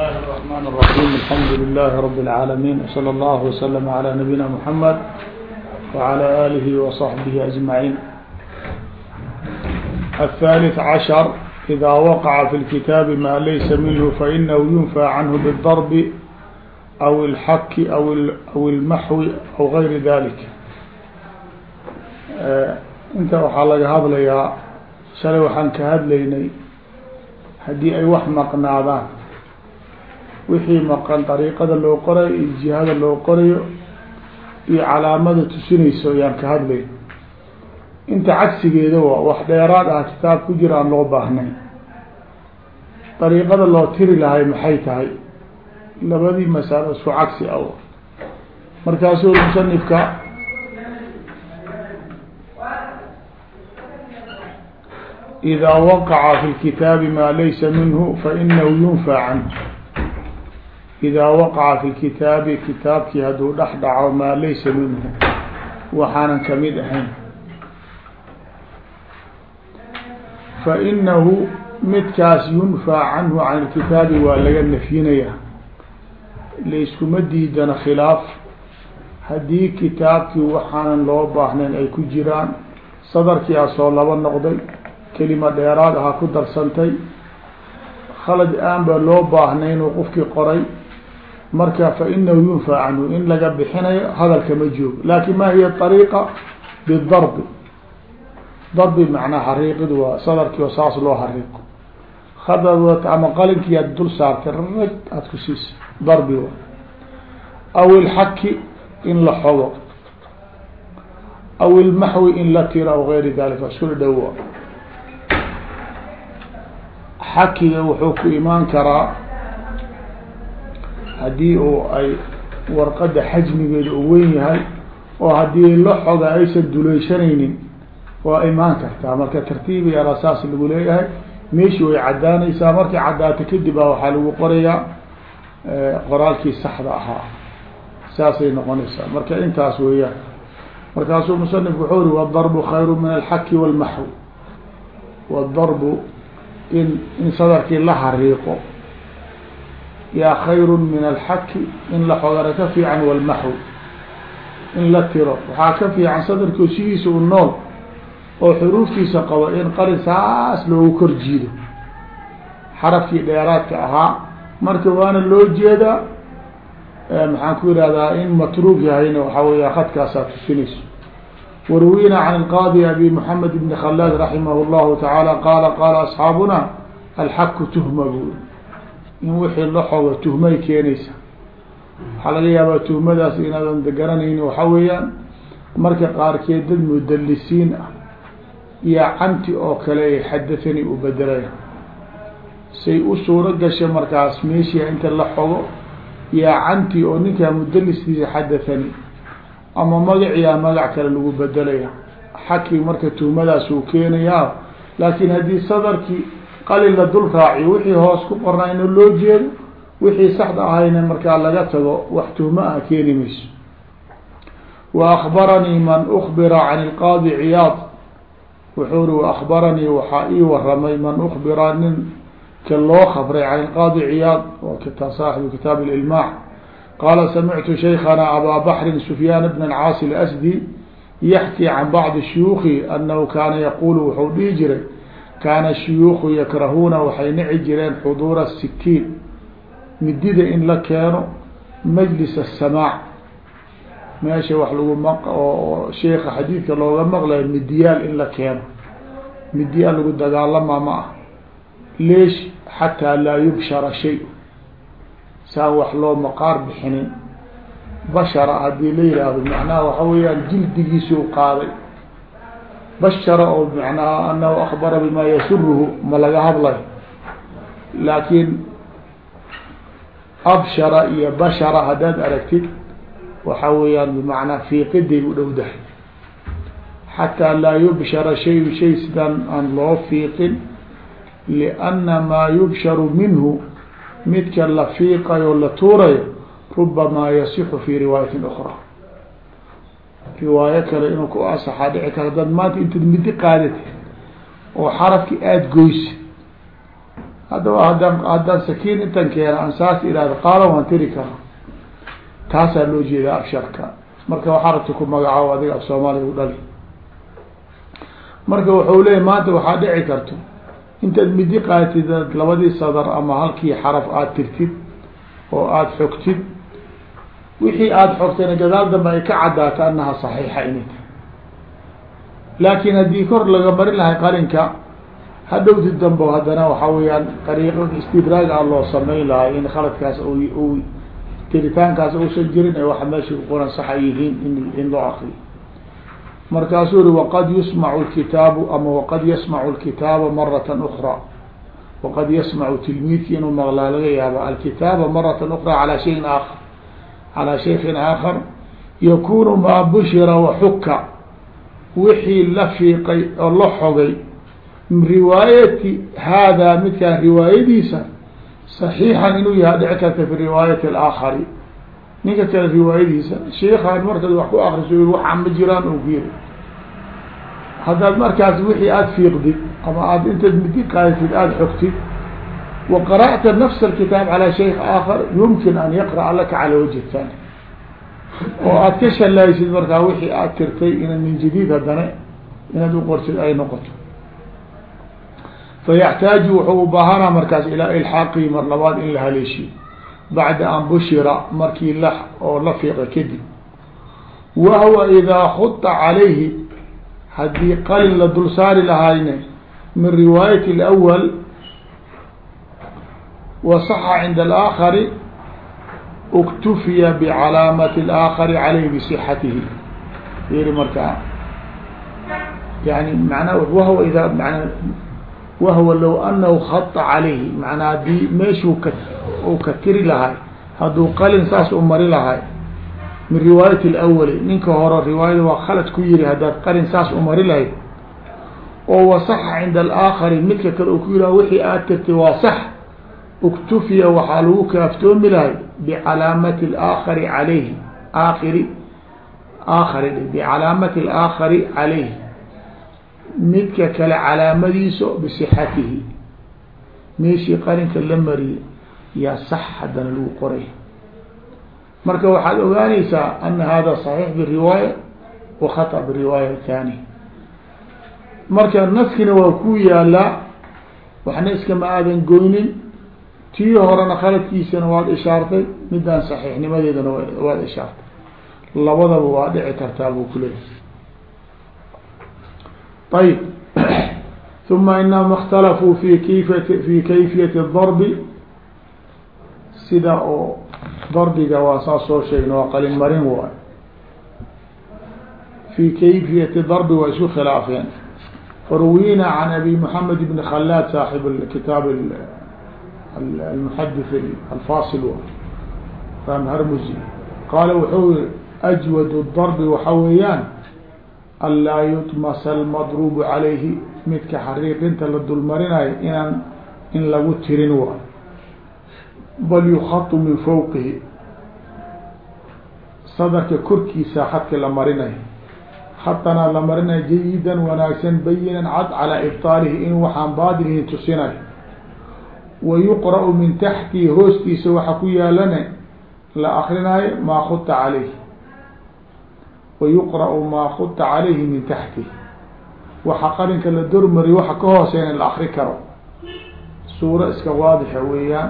الله الرحمن الرحيم الحمد لله رب العالمين وصلى الله وسلم على نبينا محمد وعلى آله وصحبه أجمعين الثالث عشر إذا وقع في الكتاب ما ليس منه فإنه ينفى عنه بالضرب أو الحك أو أو المحو أو غير ذلك inta waxaa laga hadlayaa shalay waxaan ka hadlaynay haddii ay wax maqnaadaan wixii maqan dariiqada loo qorayo iyo jihada loo qorayo iyo calaamada tusinayso ayaan ka hadlay. Inta cagsigeeda waa wax dheeraad ah kitaab ku jira aan loo baahnay dariiqada loo tiri lahay maxay tahay? Labadii masalo isku cagsi a markaasuu musanifka idaa waqaca fi lkitaabi maa laysa minhu fainahu yunfaa canhu idaa waqaca fi lkitaabi kitaabkii hadduu dhex dhaco maa laysa minhu waxaanan ka mid ahayn fa inahu midkaas yunfaa canhu can ilkitaabi waa laga nafyinayaa layskuma diidana khilaaf haddii kitaabkii waxaanan loo baahnayn ay ku jiraan sadarkii asoo laba noqday kelima dheeraad aha ku darsantay khalad aan ba loo baahnaynuu qofkii qoray marka fainahu yunfى canhu in laga bixinayo hadalka ma joogo. Lakin ma hiy طariiqa bidarbi. Darbi macnaa hariiqid waa sadarkii oo saas loo hariiqo. Hadad ama qalinkii aad dul saartay rag aad ku siisa darbi wa aw ilxaki in la xogo. Aw ilmaxwi in la tiro aw gayri dalika iskula dhowa xakiga wuxuu ku imaan karaa haddii uu ay warqadda xajmigeeda u weyn yahay oo haddii la xoga aysan duleyshanaynin waa imaan kartaa. Marka tartiib yala saas lagu leeyahay meeshii way caddaanaysaa. Markay caddaato kadib a waxaa lagu qorayaa qoraalkii saxda ahaa. Saasay noqonaysaa. Marka intaas weeyaan. Markaasuu musanifku wuxuu uri wadarbu khayru min alxaki walmaxwi. Wadarbu in in sadarkii la hariiqo yaa khayru min alxaki in la xogana ka fiican walmaxwi in la tiro waxaa ka fiican sadarkii sidiisa u nool oo xuruuftiisa qabo in qalin saas loogu kor jiido xarafkii dheeraadka ahaa marka waana loo jeedaa maxaan ku ihahdaa in matruug yahayna waxaa weya khadkaasaa tusinayso warwina can alqaadi abi moxamed ibni khalaad raximah llahu tacaala qaala qaala asxaabuna alxaku tuhma buuri in wixii la xogo tuhmay keenaysa. Waxaa laga yaabaa tuhmadaas inaadan garanayni waxaa weeyaan marka qaarkeed dad mudalisiin ah iyo canti oo kale ay xadathani u bedelaya say u suuro gasha markaas meeshia inta la xogo yaa canti oo ninkaa mudaliskiisa xadathani ama magaciyaa magac kale lagu bedelaya xaki marka tuhmadaas uu keenayaa laakiin haddii sadarkii qalin la dul raaciyo wixii hoos ku qornaa ina loo jeedo wixii saxda ahayna markaa laga tago wax tuhmo ah keeni mayso. Wa akbaranii man ukbira can ilqaadi ciyaad wuxuu ri waakbaranii waxaa ii waramay man ukbira nin ka loo khabray can ilqaadi ciyaad waa saaxibu kitaab ilmaac qaala samictu shaykana abaa baxrin sufyaan bn alcaasi alasdi yaxkii can bacdi shuyuuki anahu kaana yaqulu wuxuu dhihi jiray kaana shuyuuku yakrahuuna waxay nici jireen xuduura sikiin midida in la keeno majlis asamaac meesha wax lagu maq oo sheeka xadiidka looga maqlayo midiyaal in la keeno. Midiyaal lagu dagaalamaa ma ah. Leesh xataa laa yubshara shay. Saan wax loo maqaar bixinin. Bashara haddii la yihahdo macnaha waxa weeyaan jildigiisuu qaaday bashara oo macnaha anahu akbara bima yasuruhu ma laga hadlay laakiin abshara iyo bashara haddaad aragtid waxa weeyaan bimacnaa fiiqiday u dhowdahay xataa laa yubshara shayu shay sidaan aan loo fiiqin lianna maa yubsharu minhu midka la fiiqayo la tuurayo rubamaa yasixu fi riwaayatin ukra riwaayo kale inuu ku asaxaa dhici karta dad maanta intaad midi qaadati oo xarafki aada goysi haddaba haddaan haddaan sakiin intan keena aan saas ihahdo qaala waan tiri karaa. Taasaa loo jeedaa absharka. Marka waxaa rabta ku magacaabo adiga af soomaaliya u dhali. Marka wuxuu leeyahy maanta waxaa dhici karto intaad midi qaatid labadii sadar ama halkii xaraf aada tirtid oo aada xogtid wixii aada xogtayna gadaal dambe ay ka caddaato anaha saxiixa inay tahay. Laakiin haddii kor laga marin lahay qarinka hadhowti dambo haddana waxaa weeyaan dariiqo istidraag a loo samayn lahay in khaladkaas u tiritaankaas uusan jirin ee waxa meesha ku qoran saxa yihiin in in loo akriyo markaasuu uri waqad yusmacu lkitaabu ama waqad yasmacu lkitaaba marata ukra waqad yasmacu tilmiidki inuu maqlaa laga yaaba alkitaaba marata ukra calaa shayin aakhar calaa shaykin aakhar yakunu maa bushira waxuka wixii la fiiqay oo la xogay min riwaayati haadaa midkaan riwaayadiisa صaxiixan inuu yaha dhici karta fi riwaayati alaakhari. Ninka kale riwaayadiisa sheekaan markaad wax ku akriso waxaa ma jiraan oo geeri haddaad markaas wixii aada fiiqdid ama aad intaad midi qaadtid aada xogtid qara'ta nafs alkitaab calaa shayk aakhar yumkin an yaqra'a laka cala wajhi thani oo aad ka shalaysid markaa wixii aad tirtay ina min jadiid haddana inaad uqortid ay noqoto fayaxtaaju wuxuu ubaahanaa markaas ilaa ilxaaqii mar labaad in la haleeshiyo bacda an bushira markii oo la fiiqa kadib wahwa idaa khuda calayhi haddii qalin la dul saari lahayne min riwaayat اlأwal wasaxa cinda alaakhari uktufiya bicalaamati اlaakhari calayhi bisixatihi yiri markaa yani manaa wahwa idaa mana wahwa low anahu khata calayhi manaa haddii meeshuu ka u ka tiri lahay hadduu qalin saas u mari lahay min riwaayat اlawali ninka hore riwaayada waa khalad ku yiri haddaad qalin saas u mari lahayd oo wasaxa cinda alaakhari midka kale uu ku yiraha wixii aad tirtay waa sax uktufiya waxaa lagu kaaftoomi lahay bicalaamati اlaakhari calayhi aakhiri aakhari bicalaamati اlaakhari calayhi midka kale calaamadiisa bisixatihi meeshii qarinka la mariyay yaa sax haddana lagu qoray marka waxaad ogaanaysaa ana hada صaxiix biriwaaya wa khata biriwaaya thani marka naskina waa ku yaalaa waxna iskama aadan goynin tii horena khaladkiisana waad ishaartay midaan saxiixnimadeedana waad ishaartay. Labadaba waa dhici kartaa buu kuleeyahy ayib uma inahum اkhtalafuu fii kayfiyati fi kayfiyati darbi. Sida oo darbiga waa saa soo sheegna waa qalin marin waay. Fi kayfiyati darbi waa isku khilaafeen. Faruwina can abi mحamed bn khalaad saaxib kitaab alfasil fam harmusi qaala wuxuu yiri ajwad darbi waxa weeyaan an laa yutmasa almadrubu calayhi midka xariiqinta la dulmarinayo inaan in lagu tirin waay bal yukatu min fawqihi sadarka korkiisa xadka la marinayo hatanaa la marinayo jayidan wanaagsan bayinan cad calaa ibطaalihi inuu waxaan baadilihin tusinayo wa yuqra' min taxtihi hoostiisa waxa ku yaalane la akrinaayo maa khuta calayhi wa yuqra' maa khuta calayhi min taxtihi waxa qarinka la dormariyo waxa ka hooseyna la akri karo suuro iska waadixa weeyaan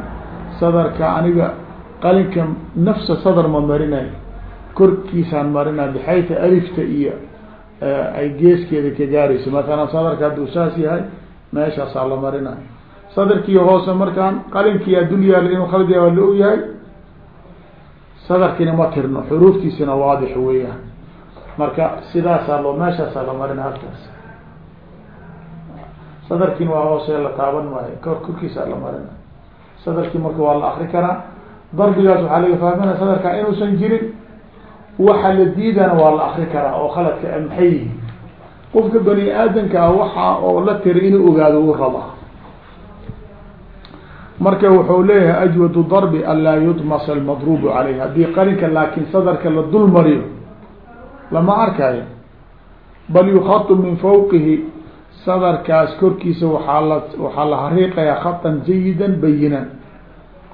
sadarka aniga qalinka nafsa sadar ma marinayo korkiisaan marinay bxayta alifta iyo ay geeskeeda ka gaarayso mathalan sadarka hadduu saas yahay meeshaasaa la marinayo sadarkii hoose markaan qalinkiyaa dul yaalla inuu khalad yahay waa la og yahay sadarkiina ma tirno xuruuftiisina waadix weeyaan. Marka sidaasaa loo meeshaasaa la marina halkaas. Sadarkiina waa hoose la taaban maayo kor korkiisaa la marina. Sadarkii marka waa la akri karaa darbigaas waxaa laga fahminaya sadarkaa inuusan jirin. Waxa la diidana waa la akri karaa oo khaladka maxay yihiin qofka bani aadamkaa waxa oo la tiri inuu ogaado uu rabaa marka wuxuu leeyahay ajwadu darbi an laa yudmasa almadrubu caleyh haddii qalinka laakin sadarka la dul mariyo lama arkayo. Bal yukatu min fawqihi sadarkaas korkiisa waaa la waxaa la hariiqayaa khatan jayidan bayinan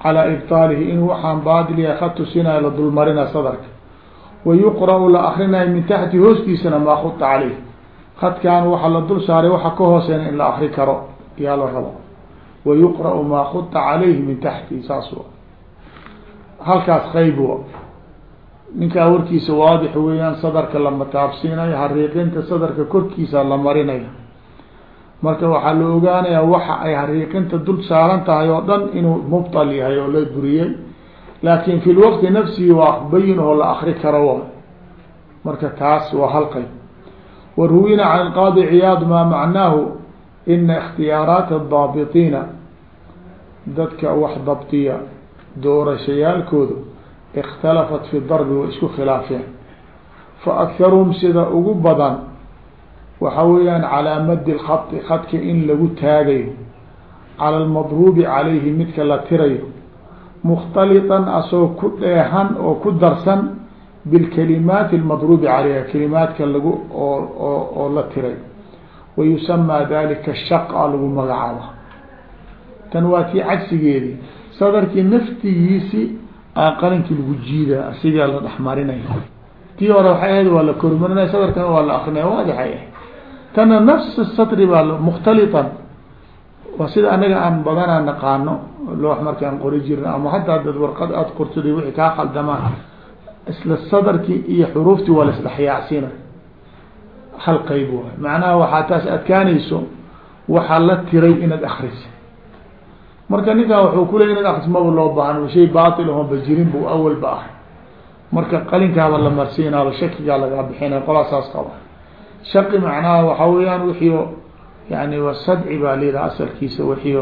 calaa ibطaalihi inuu waxaan baadil yahay khad tusinayo la dulmarina sadarka. Wa yuqra-u la akrinayo min taxti hoostiisana maa khuta caleyh khadkan waxa la dul saaray waxa ka hooseyna in la akri karo yaa la rabo wa yuqra-u maa khuta calayhi min taxti saas halkaas qeyb wa ninkaa warkiisa waadix weeyaan sadarka lama taabsiinayo hariiqinta sadarka korkiisa la marinayo marka waxaa la ogaanayaa waxa ay hariiqinta dul saaran tahay oo dhan inuu mubtal yahay oo la buriyey laakin fi lwaqti nafsihi waa bayin oo la akri karo wa marka taas waa hal qeyb wa ruwina can qaadi ciyaad maa macnaahu ina ikhtiyaaraat adaabiطiina dadka wax dabtiya doorashayaalkooda اktalafat fi darbi way isku khilaafeen. Faakharuhum sida ugu badan waxa weeyaan calaa madi lkhadi khadka in lagu taagayo cala almadruubi calayhi midka la tirayo mukhtaliطan asoo ku dheehan oo ku darsan bilkalimaati almadruubi calayha kalimaadka lagu oo oo la tiray. Wa yusamaa dalika shaqa lagu magacaaba tan waa tii cagsigeedii sadarkii naftigiisi aa qalinkii lagu jiida asigaa la dhexmarinaya tii hore waxay ahayd waa la kormarinaya sadarkana waa la akrinaya waadixay ahayd. Tana nafs satri baa mukhtaliطan waa sida anaga aan badanaa naqaano loox markaan qori jirna ama haddaa dad warqad aada qortida wixii kaa khaldamaan isla sadarkii iyo xuruuftii waa la isdhexyaacsiina hal qeyb waay. Macnaha waxaa taas adkaanayso waxaa la tiray inaad akrisa marka ninkan wuxuu kuley inaad akris maba loo baahan shay bail oon bajirin bu awalba ah marka qalinkaaba la marsiinaaba shakigaa lagaa bixinay qolaa saas qaba. Shaqi macnaha waxaa weeyaan wixii yani wa sadci baa layidhaha asalkiisa wixii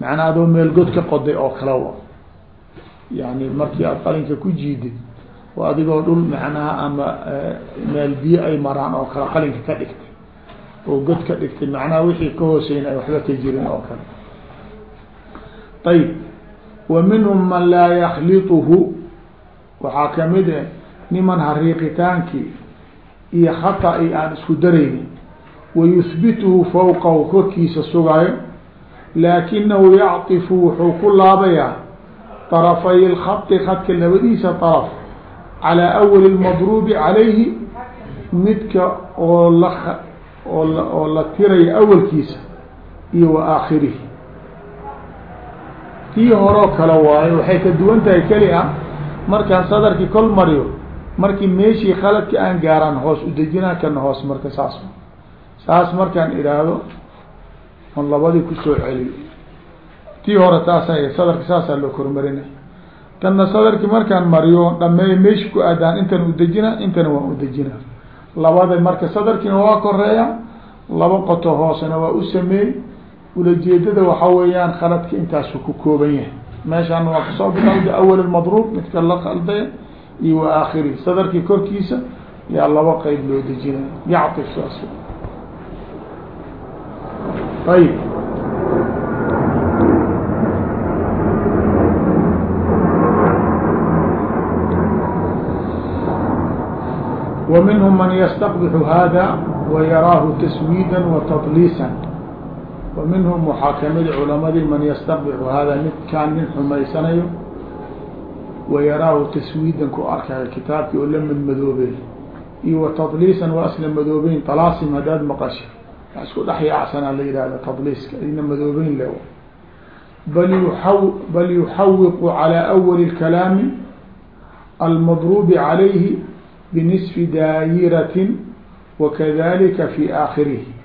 macnaa adoo meel god ka qoday oo kale wa yani markii aad qalinka ku jiidid oo adigoo dhul macnaha ama meel biyo ay maraan oo kale qalinka ka dhigtay. Oo god ka dhigtay macnaha wixii ka hooseyn ay waxba ka jirin oo kale ayb wa minhum man laa yakliطhu waxaa kamid ah niman hariiqitaankii iyo khata-i aan isku daraynin wayuhbituhu fawqahu korkiisa sugaayo laakinahu yacطifu wuxuu ku laabayaa طarafay اlkhati khadka labadiisa طaraf calىa awali اlmadruubi calayhi midka oo la oo la oo la tirayo awalkiisa iyo wa aakhirihi tii horoo kale waayo waxay ka duwan tahay keli ah. Markaan sadarkii kol mariyo markii meeshii khaladka aan gaaraan hoos udejinaa kana hoos marka saas. Saas markaan ihaahdo on labadii ku soo celiyo. Tii hore taasa sadarka saasaa loo kormarinay. Tanna sadarkii markaan mariyo dhameeyo meeshi ku aadaan intan udejina intana waan udejina labada marka sadarkiina waa koreeya laba qoto hoosena waa u sameey ulajeedada waxa weeyaan khaladka intaasu ku kooban yahay. Meeshaan waa ka soo bilawda awal madruub midka la qalday iyo wa aakhiri. Sadarkii korkiisa yaa laba qeyb loo dejinaya yactif saas. Ayib. Wa minhum man ystaqbixu hada wa yaraahu taswiida wa wa minhum waxaa ka mid culamadii man ystaqbixu hada midkaan nin xumaysanayo wa yaraahu taswiidan ku arkayo kitaabkii oo la madmadoobey iyo wa tadliisan waa isla madoobeyn talaasim haddaad maqasha wa isku dhex yaacsanaa la yihahda tadliiska ina madoobeyn le bal yuxawiqu calى awali اkalaami almadruubi calayhi binisfi daayiratin wakadalika fi aakhirihi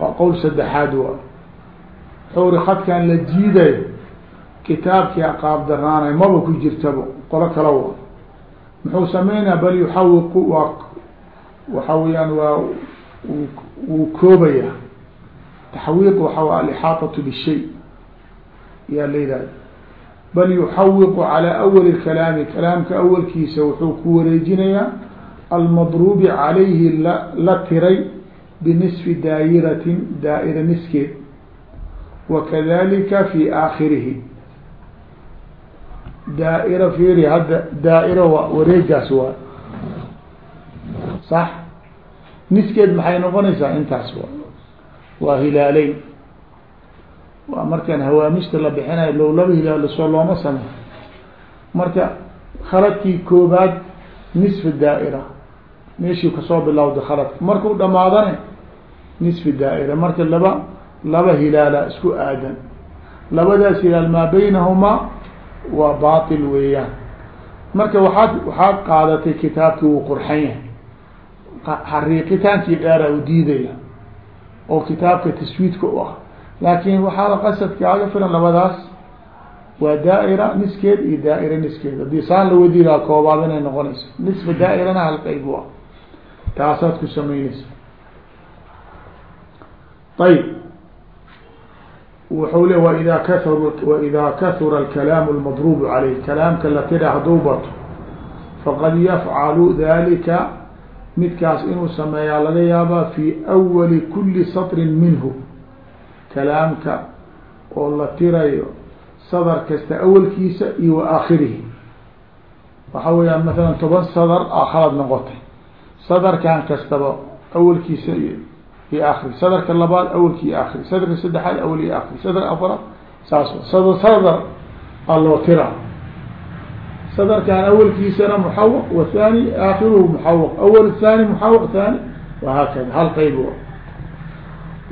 waa qowl saddexaad waa xowri khadkan la jiidayo kitaabkii aqaab daraanay maba ku jirtaba qolo kala wa muxuu sameynaa? Bal yuxawiqu waa waxa weyaan waa wuu koobaya taxwiiq waxa alixaaطatu bishay yaa la bal yuxawiqu calى awali kalaami kalaamka awalkiisa wuxuu ku wareejinayaa almadruubi calayhi la la tiray binisfi daayiratin daa'ira niskeed wakadalika fi aakhirihi daa'ira fiiri hadda daa'ira waa wareegaas waa sax niskeed maxay noqonaysaa intaas waa waa hilaaleyn waa markaan hawaamista la bixinayo low laba hilaal soo looma sameyo marka khaladkii koobaad nisfi daa'ira meeshii ka soo bilowda khaladka markuu dhamaadana nisfi daa'ira. Marka laba laba hilaala isku aadan. Labadaas hilaal maa baynahumaa waa baatil weeyaan. Marka waxaad waxaad qaadatay kitaabkii wuu qurxan yahay. Xariiqitaankii dheera u diidaya oo kitaabka taswiidka u ah. Laakin waxaaba qasadkaaga filan labadaas waa daa'ira niskeed iyo daa'ira niskeed. Haddii saan la wadiilaha koobaad inay noqonayso. Nisfa daa'irana hal qayb u ah. Taasaad ku samaynaysa ayb wuxuu le waida kaur waida kahura alkalaamu almadrubu caleyh kalaamka la tira hadduu bato faqad yafcalu dalika midkaas inuu sameeyaa laga yaabaa fi awali kuli satrin minhu kalaamka oo la tirayo sadar kasta awalkiisa iyo wa aakhirihi waxa weeyaan masalan toban sadar a khalad noqotay sadarkan kastaba awalkiisa iyo aakiri sadarka labaad awalki iyo aakiri sadarka saddexaad awal iyo aakiri sadar afaraad saas sadar sadar a loo tiraa. Sadarkan awalkiisana muxawaq wathani aakhiruhu muxawaq awal thani muxawaq thani wahaakada hal qayb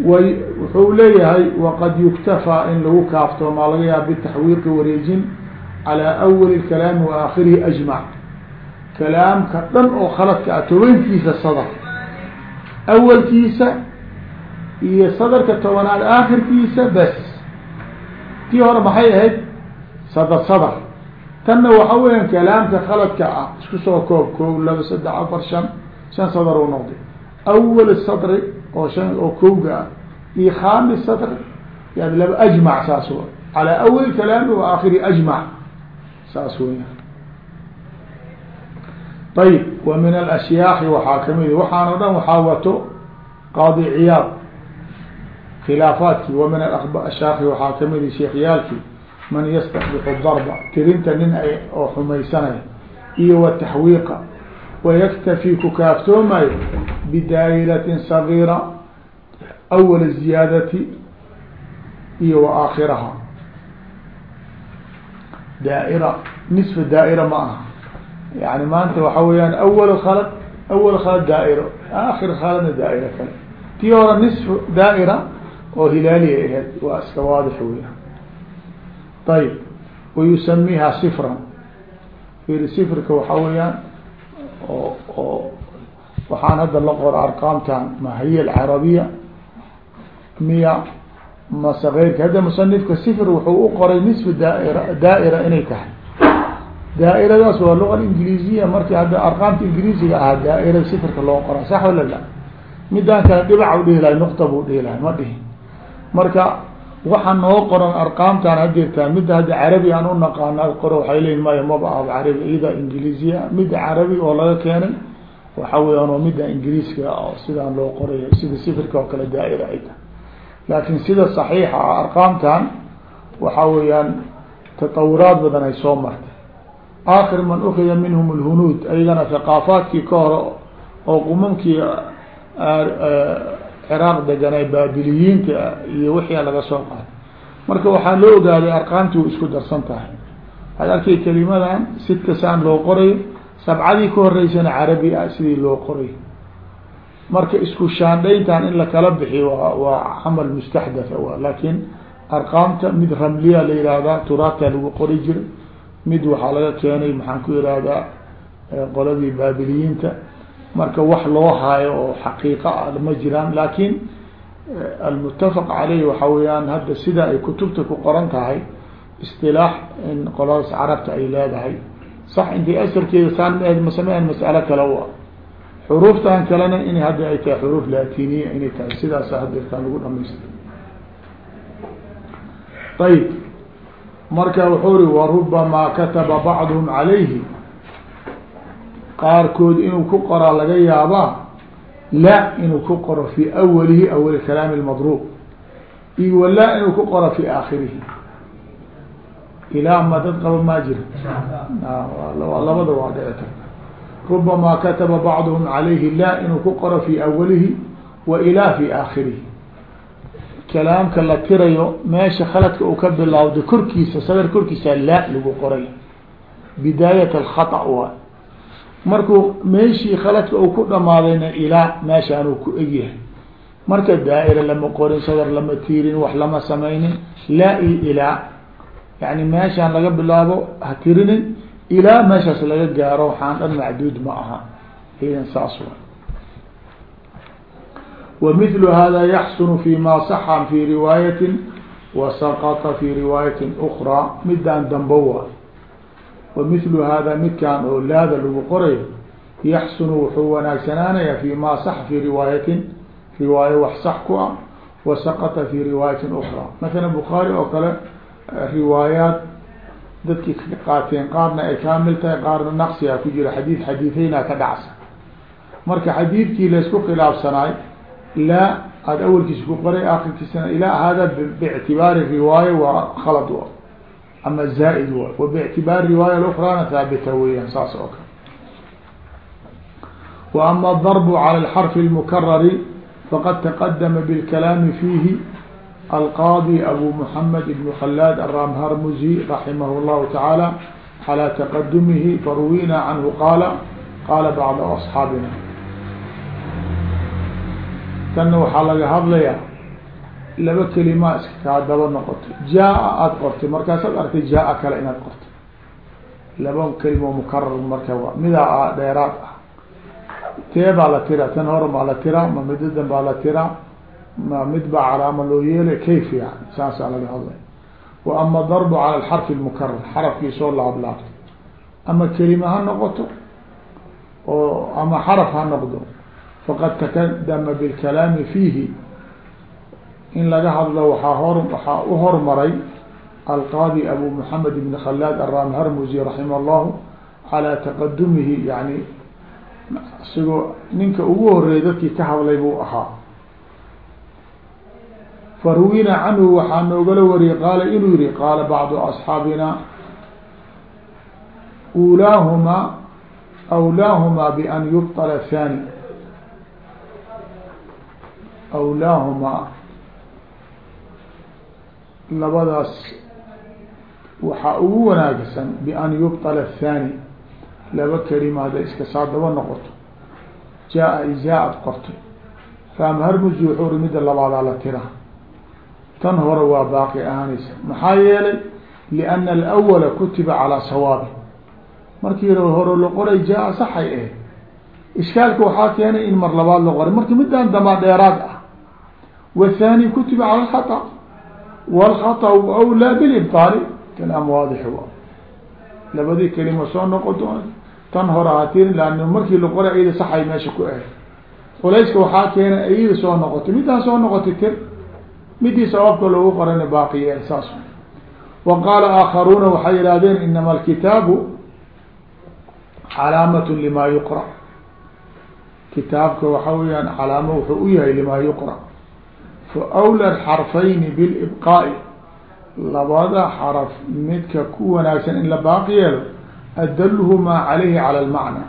way wuxuu leeyahay waqad yuktafaa in lagu kaaftoomaa laga yaaba bitaxwiiqi wareejin calaa awali kalaami wa aakhirihi ajmac. Kalaamka dhan oo khaladka ah tobankiisa sadar. Awalkiisa iyo sadarka tobanaad aakhirkiisa bas. Tii hore maxay ahayd? Sadar sadar. Tanna waxa weeyaan kalaamka khaladka ah isku soo koob koob laba saddex afar shan shan sadar u noqday. Awal sadri oo shan oo kowga ah iyo khamis sadr yani laba ajmac saas w calaa awali kalaami wa aakhiri ajmac saas weya ayib wa min alashyaakhi waxaa ka mid waxaan o dhan waxaa khilaafaadkii wa min aashyaakhi waxaa ka mid sheekhyaalkii man yastaxbixu darba tirinta nin ay oo xumaysanaya iyo wataxwiiqa wayaktafi ku kaaftoomayo bidaa'iratin sagiira awal ziyaadati iyo wa aakhiraha. Daa'ira nisfa daa'ira ma aha. Yani maanta waxa weeyaan awal khalad awal khalad daa'iro aakhir khaladna daa'iro kale. Tii hore nisf daa'ira oo hilaaliya aheyd waa iska waadix weya ayib wayusamiiha sifran. Fiiri sifrka waxa weeyaan oo oo waxaan hadda la qora arqaamtan ma hiya alcarabiya miya mase keyrka hadda musanifka sifr wuxuu u qoray nisfi daaira daa'ira inay tahay. Daa'iradaas waa luga ingiliisiya markii hadda arqaamta ingiriisiga ahaa daa'ira sifrka loo qora sax wala la. Midaan kale dhibac u dhihi lahay nuqta buu dhihi lahay ma dhihin marka waxa noo qoran arqaamtaan hadirtaa midda hadda carabi aan u naqaano qoro waxay leyihin maya maba ah carabi iyada ingiliisiya midda carabi oo laga keenay waxa weeyaan oo midda ingiriiska oo sidaan loo qorayo sida sifirka oo kale daa'ira ay tahay. Laakin sida saxiixa ah arqaamtan waxa weeyaan tatawuraad badan ay soo martay. Aakhir man ukida minhum lhunuud ayagana thaqaafaadkii ka hore oo qumamkii ciraaq deganay baabiliyiinta iyo wixii laga soo qaatay marka waxaa loo ogaaday arqaamtii u isku darsan tahay. Waxaad arkay kelimadan sidka saan loo qorayo sabcadii ka horeysana carabi ah sidii loo qoray. Marka isku shaandhayntan in lakala bixiyo waa camal mustaxdatha wa laakin arqaamta mid ramliya la yihahdaa turaadta lagu qori jiray mid waxaa laga keenay maxaan ku ihahdaa qoladii baabiliyiinta marka wax loo haayo oo xaqiiqa ah ma jiraan laakin almutafaq caleyh waxa weeyaan hadda sida ay kutubta ku qoran tahay istilaax in qoladaas carabta ay leedahay. Sax intay asalkeeda saan masameyan mas'alo kale u ah xuruuftan kalena in hadda ay tahay xuruuf latiniya inay tahay sidaasa hadeertaan lagu dhamaystay ayib marka wuxuu ri warubamaa kataba bacduhum calayhi qaarkood inuu ku qoraa laga yaabaa la inuu ku qoro fi awalihi awal kalaami lmadruub iyo wala inuu ku qoro fi aakhirihi. Ilaa ma dad qaba maa jira labada waa dhici karta. Rubamaa kataba bacduhum calayhi la inuu ku qoro fi awalihi wa ilaa fi aakhirihi. Kalaamka la tirayo meesha khaladka uu ka bilowda korkiisa sadar korkiisa laa lagu qoray. Bidaayat alkhata waay markuu meeshii khaladka uu ku dhamaadayna ilaa meeshaanuu ku egyahay marka daaira lama qorin sadar lama tiirin wax lama samaynin laa iyo ilaa. Yani meeshaan laga bilaabo ha tirinin ilaa meeshaas laga gaaro waxaan dhan macduud ma aha. Idan saas wa wamilu hada yaxsunu fi ma saxa fi riwaayatin wasaqata fi riwaayatin ukraa midaan dambo wamilu hada midkan oo laada lagu qorayo yaxsunu wuxuu wanaagsanaanayaa fi ma sax fii riwaayatin riwaayo wax sax ku ah wa saqata fii riwaayatin ukraa masalan bukhaari oo kale riwaayaad dadkii qaateen qaarna ay kaamil tahay qaarna naqsigaa ku jira xadiid xadiideynaa ka dhacsa marka xadiidkii laysku khilaafsanaay laa aada awalkiis ku qoray aakirkiisana ilaa hada bictibaari riwaayo waa khalad u ah ama zaaid wa wa bاctibaari riwaaya اأkrana haabita weeyaan saas oo kale wa ama darbu calى اxarfi الmukarari faqad taqadama bاlkalaami fiihi alqaadi abu mحamed ibn khalaad aramharmuzi raximah اllahu taعaalى calى taqadumihi farwina canhu qaala qaala bacd asxaabina tanna waxaa laga hadlayaa laba kelimaa iska kaa daba noqotay jaa-a aada qortay markaasaad artay jaa-a kale inaad qortay. Laba kelimo mukarar marka waa midaa dheeraad ah. Tee baa la tiraa tan hore baa la tiraa ma midadan baa la tiraa ma mid baa calaama loo yeelay kayf yani saasaa laga hadlaya wa ama darbu cala alxarfi lmukarar xarafkii soo laablaabtay. Ama kelima ha noqoto oo ama xaraf ha noqdo faqad takadama bilkalaami fiihi in laga hadlo waaa hor waxaa u hormaray alqaadi abu moxamed ibn khalaad aramharmusi raximah llahu calaa taqadumihi yani isagoo ninka ugu horeeyay dadkii ka hadlay buu ahaa. Farwina canhu waxaa noogala wariyay qaala inuu yihi qaala bacdu asxaabina ulaahumaa awlaahumaa bian yubطla thani. Awlaahumaa labadaas waxaa ugu wanaagsan bian yubطala الthani laba kelima hadday iska saa daba noqoto jaa jaa-ad qortay faamharmusi wuxuu ri midda labaadaa la tira tan hore waa baaqi ahaanaysa maxaa yeelay liana alawala kutiba calaa sawaabi markii hore la qoray jaa saxay ahayd ishkaalka waxaa keenay in mar labaad la qoray marka midaan damaa dheeraad ah والثاني kutiba calى الخطأ والخطأ أولى بالإبطاal kalaam waadix wa labadii kelima soo noqoto tan hore hatin lan markii la qoray iyada saxay meesha ku ahay culayska waxaa keenay iyada soo noqotay midaan soo noqotay tir midii sababka loogu qorana baaqiye saas wa qaala aakharuuna waxay yihahdeen inama alkitaabu calaamat lima yuqra kitaabka waxa weyaan calaamo wuxuu u yahay lima yuqra faawlad xarfayni bilibqaa'i labada xaraf midka ku wanaagsan in la baaqi yeelo adaluhumaa calayhi cala almacna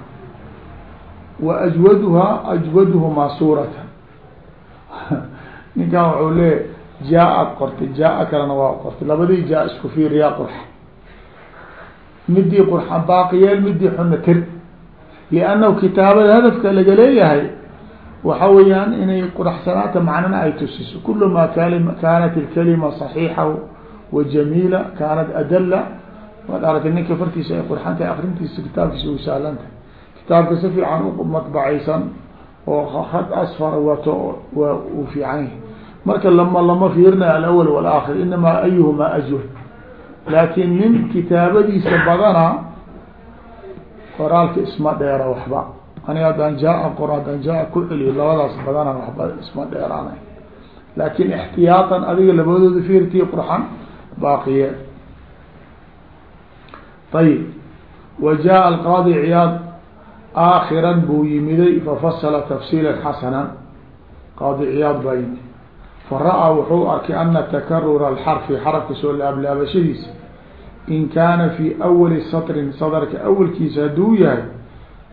wa ajwaduhaa ajwaduhumaa suuratan. Ninkan wuxuu leeya jaa-ad qortay jaa-a kalena waa qortay labadii jaa isku fiiriyaa qurxa midii qurxa baaqiyeel midii xuna tir. Liannahu kitaabada hadafka laga leeyahay waxa weeyaan inay quraxsanaata macnana ay tusiso. Kulamaa kaanat ilkalima صaxiixa wa jamiila kaanat adala waad aragtay ninka fartiisa ay qurxantahay akrintiisa kitaabkiisa u sahlantahay kitaabka si fiican u matbacaysan oo had asfara wato waa uu fiican yahay. Marka lama lama fiirinayo alawal walaakir inamaa ayuhumaa ajwad laakin nin kitaabadiisa badana qoraalka isma dheera waxba ani haddaan jaa qor haddaan jaa ku celiyo labadaas badana waxba isma dheeraanay laakin ixtiyaatan adiga labadooda fiirtii qurxan baaqiye. Ayib wa jaa alqaadi ciyaad aakhiran buu yimiday fafasala tafsiilan xasanan. Qaadi ciyaad baa yimid. Fara-aa wuxuu arkay ana takarura alxarfi xarafka soo laablaabashadiisa in kaana fi awali satrin sadarka awalkiisa hadduu yahay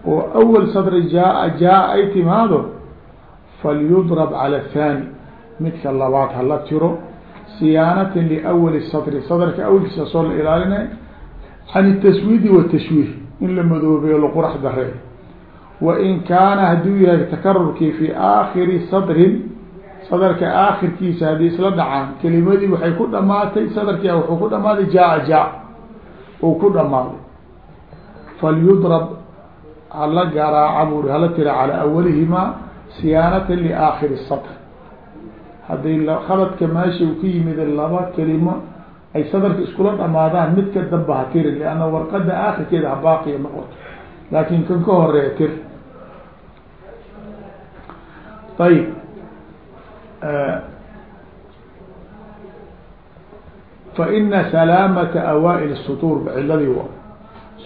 oo awal sadri jaa jaa ay timaado falyudrab cala athani midka labaad hala tiro siyaanatin liawali sadri sadrka awalkiisa soo la ilaalinay can taswiidi watashwiih in la madoobeeyo laqurax dare wain kaana hadduu yahay takarurkii fi aakhiri sadrin sadarka aakhirkiisa haddii isla dhacaan kelimadii waxay ku dhamaatay sadarkia wuxuu ku dhamaaday jaa jaa uu ku dhamaaday falyudrab hala garaaca buri hala tira calaa awalihimaa siyaanatan liaakhiri sadr hadday khaladka meesha u ka yimid laba kelimo ay sadarka iskula dhamaadaan midka damba ha tiri lianna warqada aakhirkeeda ha baaqiya noqoto. Laakin kan ka horreeya tir ayib faina salaamata awaail sutuur ciladii wa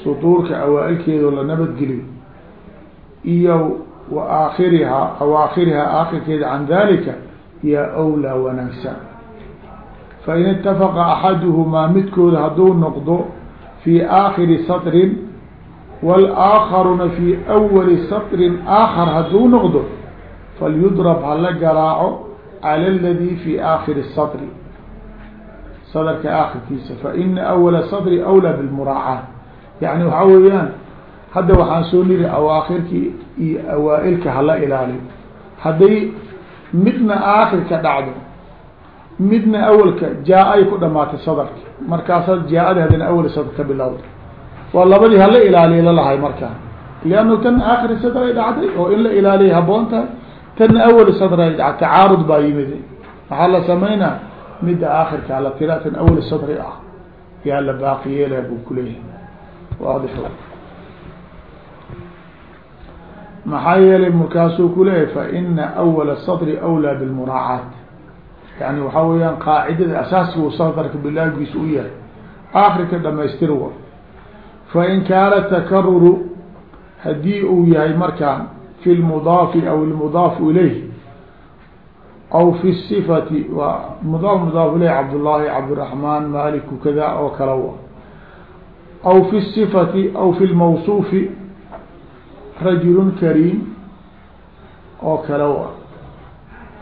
sutuurka awaailkeedoo la nabadgeliyo iyo wa aakhirihaa awaakhirihaa aakhirkeeda can dalika yaa awlaa wanaagsan. Fain itafaqa axaduhumaa midkooda hadduu noqdo fi aakhiri satrin wاlآakharuna fi awali satrin aakhar hadduu noqdo falyudrab hala garaaco cala aladi fi aakhiri satri. Sadrka aakhirkiisa faina awala satri awlaa bilmuraacaat yani waxaa weeyaan hadda waxaan soo niri awaakhirkii iyo awaa-ilka hala ilaaliyo hadday midna aakhirka dhacdo midna awalka jaa-ay ku dhamaatay sadarki markaasaad jaa-ada haddana awal sadr ka bilowda waa labadii hala ilaaliya lalahay markaa. Liannu tan aakhiri sadr ay dhacday oo in la ilaaliya haboon tahay tanna awal sadr ay dhacday. Tacaarud baa yimid. Waxaa la sameynaa midda aakhirkaa la tira tan awal sadri ah. Yaa la baaqi yeelaya buu kuleeyahay waadix maxaa yeelay markaasuu kuleeyahay faina awala sadri awlaa bilmuraacaat yani waxaa weeyaan qaacidada asaaska uu sadarka bilaagiisa u yahay aakhirka dhamaystir wa fain kaana takaruru haddii uu yahay markaan fi lmudaafi aw ilmudaafu ilayh aw fi sifati waa mudaaf mudaaf ilayh cabdullaahi cabdiraxmaan maliku kada oo kala wa aw fi sifati aw fi lmawsuufi rajulun kariim oo kale wa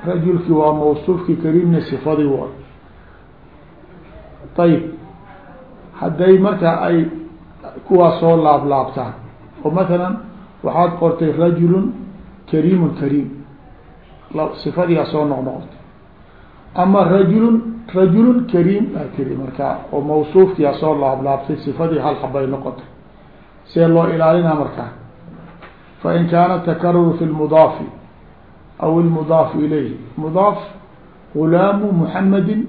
rajulkii waa mawsuufkii kariimna sifadii wa ayib hadday marka ay kuwaas soo laablaabtaan. Oo mathalan waxaad qortay rajulun kariimun kariim. Sifadiyaa soo noqnoqotay. Ama rajulun rajulun kariim aa tiri markaa oo mawsuufkiyaa soo laablaabtay sifadii hal xabay noqotay. See loo ilaalinaa markaa fain kaana takaruru fi lmudaafi aw ilmudaafu ilayh mudaaf gulaamu muxamedin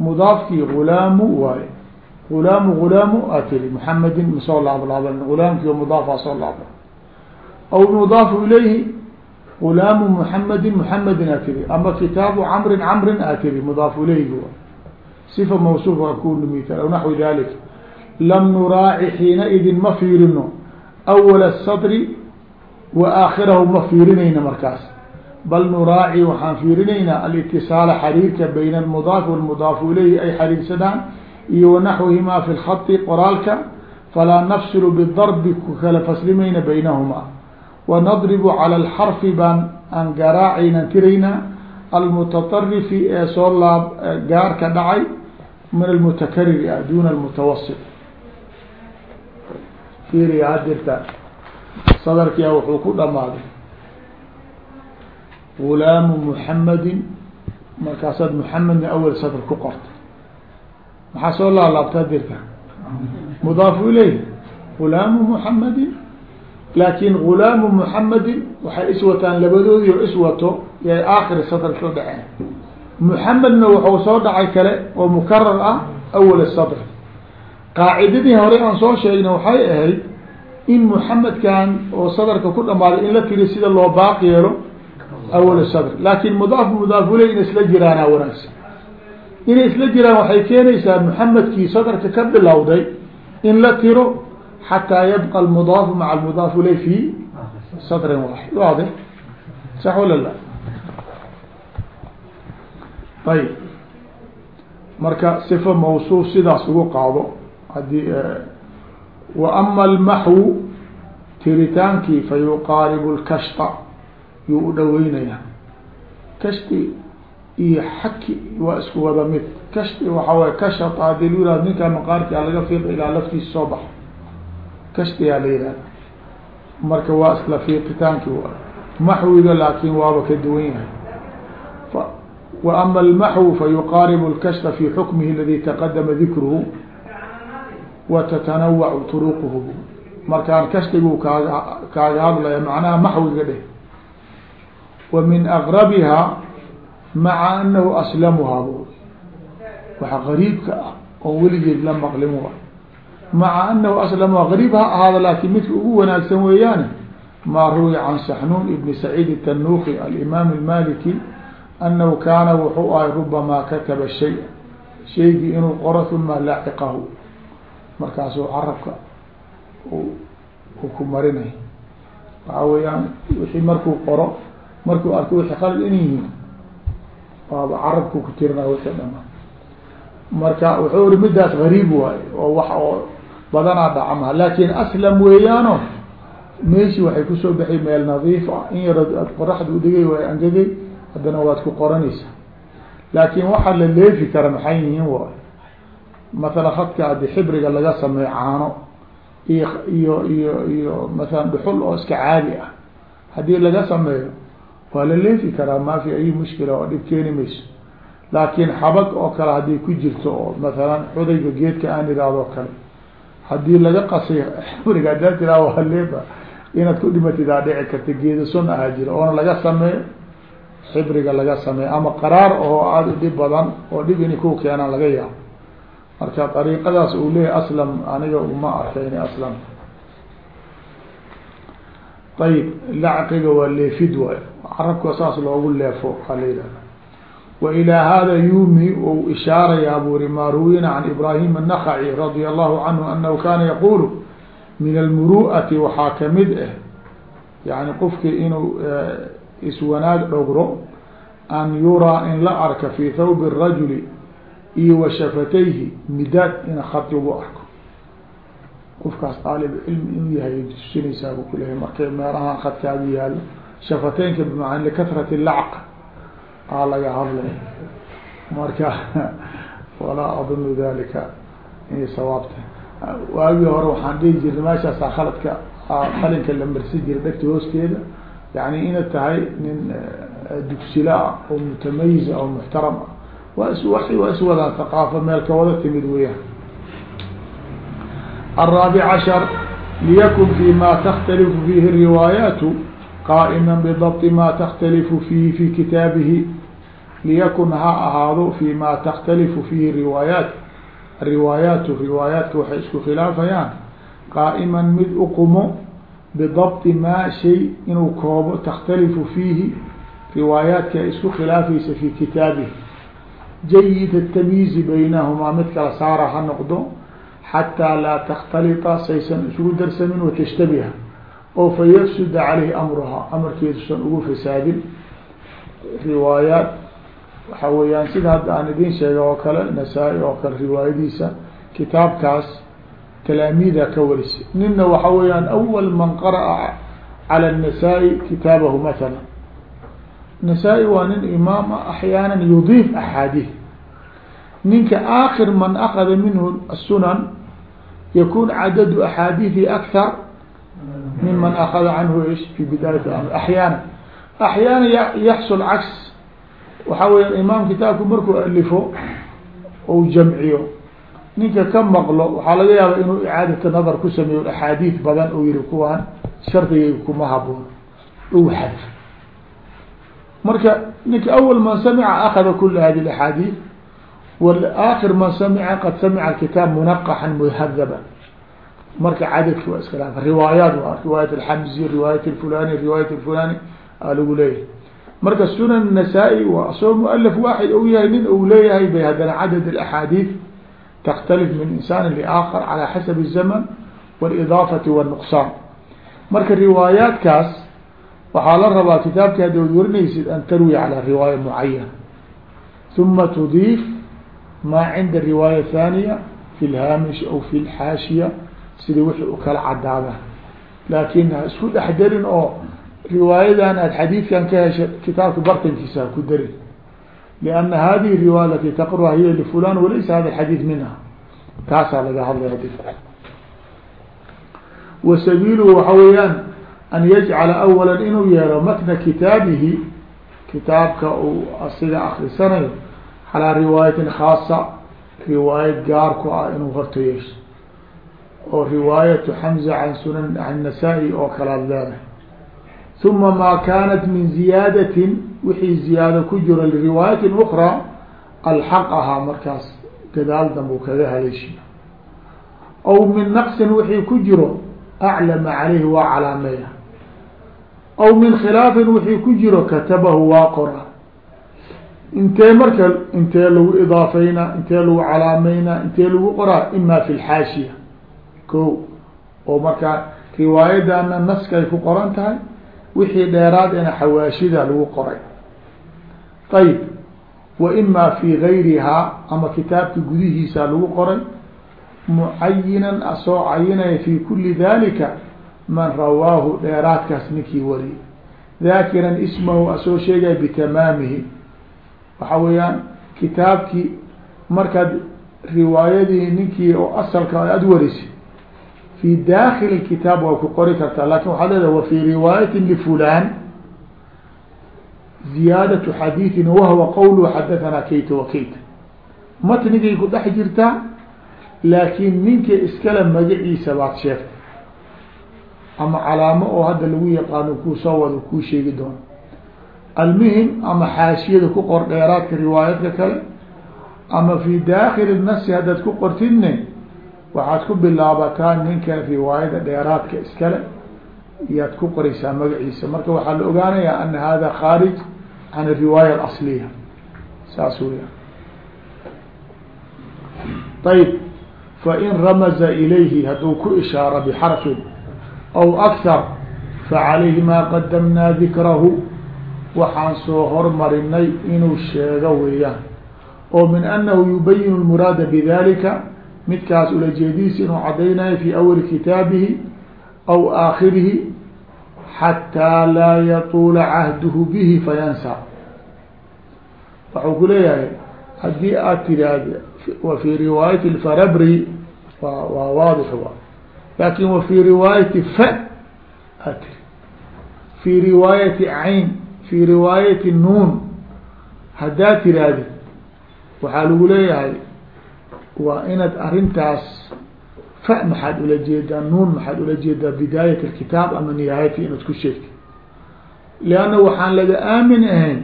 mudaafkii gulaamu waaye gulaamu gulaamu aa tiri muxamedin masoo laablaaban gulaamkii mudaafaa soo laabla aw mudaafu ilayhi gulaamu muxamedin muxamedin aa tiri ama kitaabu camrin camrin aa tiri mudaafu ilayhi sifa mawsuufa kunu mithal aw naxwi dalik lam nuraaci xiinaidin ma fiirino awala sadri wa aakhirahu ma fiirinayna markaas bal nuraaci waxaan fiirinaynaa alitisaala xariirka bayna almudaafi walmudaafu ilayhi ay xariirsadaan iyo wanaxwihimaa fi lkhati qoraalka falaa nafsilu bidarbi ku kala faslimayna baynahumaa wanadribu cala alxarfi baan aan garaacaynan tiraynaa almutaطarifi ee soo laab gaarka dhacay min almutakariri ah duna almutawasit fiiriya hadirta sadarkia wuxuu ku dhamaaday gulaamu muxamedin markaasaad muxamedna awel sadr ku qortay maxaa soo laalaabta hadirta mudaafu ilayh. Gulaamu muxamedin laakin gulaamu muxamedin waxay iswataan labadoodii oo iswato yay aakhiri sadr soo dhaceen. Muxamedna wuxuu soo dhacay kale oo mukarar ah awal sadr qaacidadii hore aan soo sheegna waxay ahayd in muxamedkan oo sadarka ku dhamaaday in la tiri sida loo baaq yeelo awal sadr laakin mudaaf mudaaf uley inay isla jiraanaa wanaagsan. Inay isla jiraan waxay keenaysaa muxamedkii sadarka ka bilowday in la tiro xataa yabqa almudaafu maca almudaaf uley fi sadrin waaxid. Waadix sax wala la? Ayb marka sifa mawsuuf sidaas ugu qaado haddii wa ama almaxwu tiritaankii fa yuqaaribu lkashta yuu u dhaweynayaa kashti iyo xaki waa isku wada mid. Kash waxaa way kashata haddii lu yihahdo ninkaa maqaarkia laga fiiqa ilaa laftiisa soo baxa. Kashtiyaa la yihahda marka waa isla fiiqitaanki wa maxwiga laakin waaba ka duwan yahay. Wa ama almaxw fayuqaaribu اlkashfa fi xukmihi aladi taqadama dikruhu wa tatanawacu turuquhu markaan kashtigu kaaga kaaga hadlaya macnaha maxwiga dheh wa min aqrabiha maca anahu aslamuhaa bu waxa gariibka ah oo weligeed la maqlin wa maca anahu aslamuhaa gariib ha ahaada laakin midka ugu wanaagsan weeyaane maa ruwiya can saxnuun ibni saciid tanuuqi alimaam almaliki anahu kaana wuxuu ahay rubamaa kataba shay shaygii inuu qoro uma laaciqahu markaasuu carabka ku marinay waxa weeyaan wixii markuu qoro markuu arko wixii qalad in yihiin waaba carabku ku tirinaa wixii dhama marka wuxuu iri midaas gariib waay oo wax oo badanaa dhacmaha laakin aslam weeyaano meeshii waxay ku soo baxay meel nadiif ah. In yar ad qoraxda udhigay waa angegay haddana waad ku qoranaysaa. Laakin waxaa la leefi kara maxay yihiin waay matala khadka haddii xibriga laga sameeyo caano iyo iyo iyo iyo masalan dhuxul oo iska caadi ah. Haddii laga sameeyo waa la leefi karaa ma fi ay mushkila oo dhib keeni mayso. Laakin xabag oo kale haddii ku jirto oo masalan xudayga geedka aan ihahdo kale haddii laga qasay xibriga hadaa tiraa waa leeba inaad ku dhimatidaa dhici karta geeda sun ahaa jira oona laga sameeyo xibriga laga sameeyo. Ama qaraar oo aada u dhib badan oo dhib inay ku keenaan laga yaabo marka dariiqadaas uu leeyahy aslam aniga uma arkayni aslam. Ayib lacqiga waa leefid waayo. Carabka saas loogu leefo waa la yihahda wa ilaa hada yuumi u ishaarayaa buuri maaruwina can ibraahim annakaci radia allahu canhu anahu kana yaqulu min almuru'ati waxaa ka mid ah eh, yani qofkii inuu eh, iswanaag dhowro an yuraa in la arka fi thawbi rajuli iyo wa shafatayhi midaad in khad lagu arko. Qofkaas aalib cilmi inuu yahay tusinaysaa bu kuleeyahy markay meelahaan khadkaagu yaalo shafateynka bimacana likatrat lacq aa laga hadlay. Marka walaa adunu dalika inay sawaabta. Waagii hore waxaan dhihi jirnay meeshaasaa khaladka qalinka la marsi jiray dhegta hoosteeda. Yani ina tahay nin dugsila ah oo mutamayiz oo muxtaram ah waa is waa iswadaan haqaafo meel ka wada timid weeyaan. Alraabic cashar liyakun fii ma takhtalifu fiihi riwaayaatu qaa'ima bidabti ma takhtalifu fiihi fii kitaabihi liyakun ha ahaado fii ma takhtalifu fiihi riwaayaat. Riwaayaatu riwaayaadka waxay isku khilaafayaan qaa'iman mid uqumo bidabti maa shay inuu koobo takhtalifu fiihi riwaayaadka isku khilaafaysa fii kitaabihi جيد التميiز بynهmaa mid kala saara ha noqdo xatىa laa تkhtaliطa saysan isugu darsamin watashtabiha oo fayafsuda caleyhi amruhaa amarkeedusan ugu fasaadin riwaayaat waxa weeyaan sida hadda aan idin sheegay oo kale nasaa-i oo kale riwaayadiisa kitaabkaas talaamiida ka warisay nina waxa weeyaan awal man qara'a calى النasaa-i kitaabahu matala nasaa-i waa nin imaam a axyaana yudiif axaadiث ninka aakir man akada minhu الsunan yakun cadadu axaadiiثi akar miman akada canhu ish fi bidaayat amr axyaana axyaana yaxsul caks waxaa weya imaam kitaabku markuu alifo ou jamciyo ninka ka maqlo waxaa laga yaaba inuu icaadata nadar ku sameeyo axaadiid badan ou yihi kuwaan shardigayga kuma haboon ou xadf marka ninka awal man samica akada kula hadi اaxaadiid wاakir man samica qad samica kitaab munaqaxan muhadaba marka cadadki waa iskhilaaf riwaayaat waa riwaayat alxamzi riwaayat fulani riwaayat fulani aa lagu leeyahay marka sunan nasaa-i waa asoo mualaf waaxid ou yahay nin ou leeyahay bay haddana cadad alaxaadiid takhtalif min insaan liaakar calى xasab الzaman wاlidaafati wالnuqsaan marka riwaayaatkaas waxaa la rabaa kitaabkii haddaad warinaysid an tarwi calى riwaaya mucayana uma tudiif maa cinda riwaaya thaaniya fi lhaamish aw fi lxaashiya sida wixii u kala cadaada laakiin ha isku dhex darin oo riwaayadan aad xadiidkan ka heshay kitaabka bartankiisa ha ku darin. Lianna hadihi riwaaya lati taqruha hiya lifulan walaysa hada alxadiid minha. Taasaa laga hadlay haddi wasabiiluhu an yajcala awala inuu yeelo matna kitaabihi kitaabka uu asiga akrisanayo calaa riwaayatin khaasa riwaayad gaarku ah inuu horta yeesho oo riwaayatu xamza can sunan can nasaa-i oo kalaad leedahay uma maa kaanat min ziyaadatin wixii ziyaado ku jiro liriwaayatin ukraa alxaq ahaa markaas gadaal danbuu kaga haleeshiya aw min naqsin wixii ku jiro aclama calayhi waa calaameeya aw min khilaafin wixii ku jiro katabahu waa qora intee marka intee lagu idaafeynaa intee lagu calaameynaa intee lagu qoraa ima fi lxaashiya ko oo markaa riwaayadana naskay ku qoran tahay wixii dheeraadena xawaashida lagu qoray ayib wa ima fi gayrihaa ama kitaabka gudihiisa lagu qoray mucayinan asoo cayinaya fi kuli dalika man rawaahu dheeraadkaas ninkii wariyay daakiran ismahu asoo sheegaya bitamaamihi. Waxa weeyaan kitaabkii markaad riwaayadii ninkii oo asalka aada warisi fi dakili kitaab waa ku qori kartaa. Lakin waxaad leedahay wa fi riwaayati lifulan ziyaadatu xadiiin wahwa qawlu xadathana kayta wa kayta matnigay ku dhex jirtaa laakin ninka iskale magaciisa baad sheegtay ama calaamo oo hadda lagu yaqaano kuu soo wado kuu sheegi doono. Almuhim ama xaashiyada ku qor dheeraadka riwaayadka kale ama fi dakili nasi haddaad ku qortidne waxaad ku bilaabataa ninka riwaayada dheeraadka iskale iyaad ku qoraysaa magaciisa. Marka waxaa la ogaanayaa ana hada khaarij can ariwaaya alasliya. Saas weya ayb fain ramaza ilayhi hadduu ku ishaaro bxarfin aw akthar facalayhi maa qadamnaa dikrahu waxaan soo hormarinay inuu sheego weeyaan oo min anahu yubayin lmuraada bidalika midkaas ulajeediisa inuu cadaynayo fi awali kitaabihi aw aakhirihi xataa laa yatuula cahduhu bihi fayansa waxuu ku leeyahay haddii aad tiraahda wa fi riwaayati lfarabri wa waa waadix wa laakiin wa fi riwaayati fa aad tiri. Fi riwaayati cayn fi riwaayati nuun. Haddaad tiraahdi waxaa lagu leeyahay waa inaad arintaas fa maxaad ula jeedaa nuun maxaad ula jeedaa bidaayat alkitaab ama nihaayati inaad ku sheegtay. Lianna waxaan laga aamin ahayn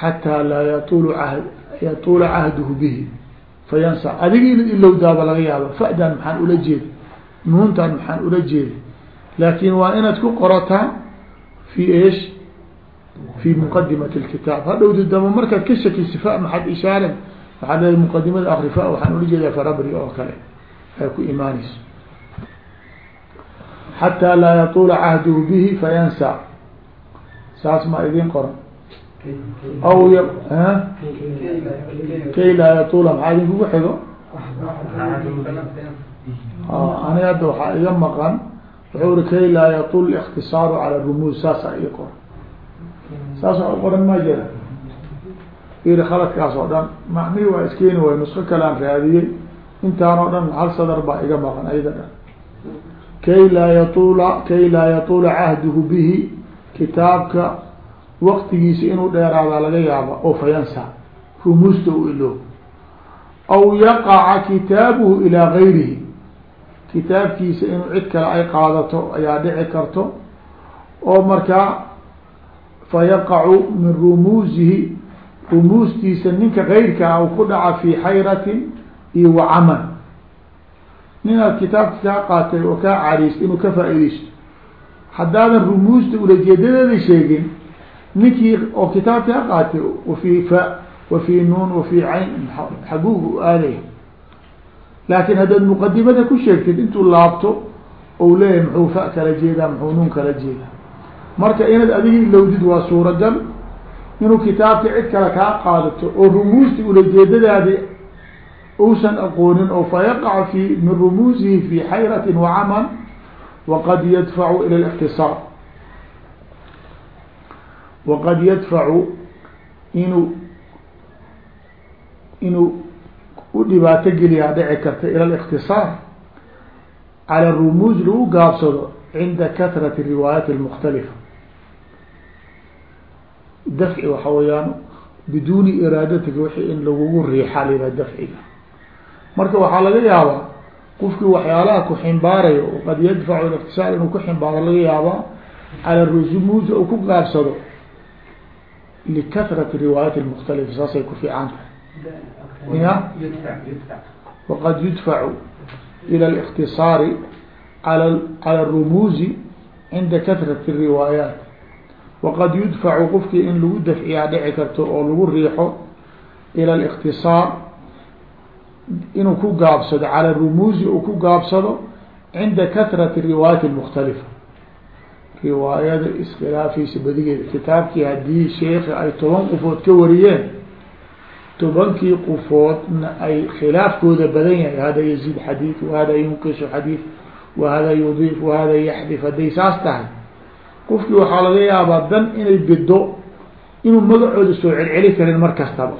xataa laa yatulu ahd yatuula cahduhu bihi. Fayansa adiga inad ilowdaaba laga yaaba fa'dan maxaan ula jeeda nuuntan maxaan ula jeeda laakin waa inaad ku qorataa fi esh fi muqadimati lkitaab hadhowdi dama markaad ka shakisi fa maxaad ishaaren waxaad leedahay muqadimada akri fa waxaan ula jeedaa farabri oo kale. Ay ku imaanayso. Xataa laa yatuula cahduhu bihi fayansa saas ma idin qoran. Aw kay laa yatuula maxaa idinkugu xigo ani hadda waxaa iga maqan wuxuu uri kay laa yatul iktisaaru cala rumuus saasa ii qoran. Saas waa u qoran ma jira. Ir khaladkaas oo dhan macnihi waa iskeeni way nusko kalean raadiyey. Intaan oo dhan hal sadar baa iga maqan ayda dhan. Kay laa yatuula kay laa yatuula cahduhu bihi kitaabka waktigiisa inuu dheeraadaa laga yaaba oo fayansa rumuusta u ilo. Aw yaqaca kitaabuhu ilaa gayrihi kitaabkiisa inuu cid kale ay qaadato ayaa dhici karto. oo markaa fayaqacu min rumuusihi rumuustiisa ninka keyrka ah ku dhaca fi xayratin iyo wa camal. ninaad kitaabka kaa qaatay oo kaa cariist inuu ka faa-ideysto haddaadan rumuusta ulajeedadeeda sheegin ninkii oo kitaabka ka qaatay wafi fa wafi nuun wafi cayn xaguugu aadaya laakin haddaad muqadimada ku sheegtid intuu laabto ou leeyahay muxuu fa kala jeedaa muxuu nuun kala jeedaa? Marka inaad adiga ilowdid waa suuragal inuu kitaabka cid kale kaa qaadato oo rumuusti ulajeedadaadi uusan aqoonin oo fayaqac fi min rumuusihi fi xayratin wacamal waqad yadfacu ila اlاktisaar waqad yadfacu inuu inuu u dhibaato geliyaa dhici karta ila الاktiصاar calى rumuuز lagu gaabsado cinda katrati riwaayaat اlmukhtalifa dafci waxa weyaan biduuni iraadatika wixii in lagugu riixa laa dafciga marka waxaa laga yaabaa qofkii waxyaalaha ku ximbaarayo qad yadfacu الاktisaar inuu ku ximbaaro laga yaabaa calى rumuuز u ku gaabsado likatrati riwaayaat اlmukhtalifa saasay ku fiican tahay ya waqad yudfacu ilى الاktiصaari alى calى الrumuuzi cinda katrati الriwaayaat waqad yudfacu qofkii in lagu dafciyaa dhici karto oo lagu riixo ilى الاktiصaar inuu ku gaabsado calى rumuuzi uu ku gaabsado cinda katrati riwaayaat الmukhtalifa riwaayada iskhilaafaysa badigeeda kitaabkii haddii sheeki ay toban qofood ka wariyeen tobankii qofoodna ay khilaafkooda badan yahay. Hada yaziid xadiid wahada yunqishu xadiid wahada yudiif wahada yaxdif. Hadday saas tahay qofkii waxaa laga yaabaa dan inay bido inuu magacooda soo celceli karin mar kastaba.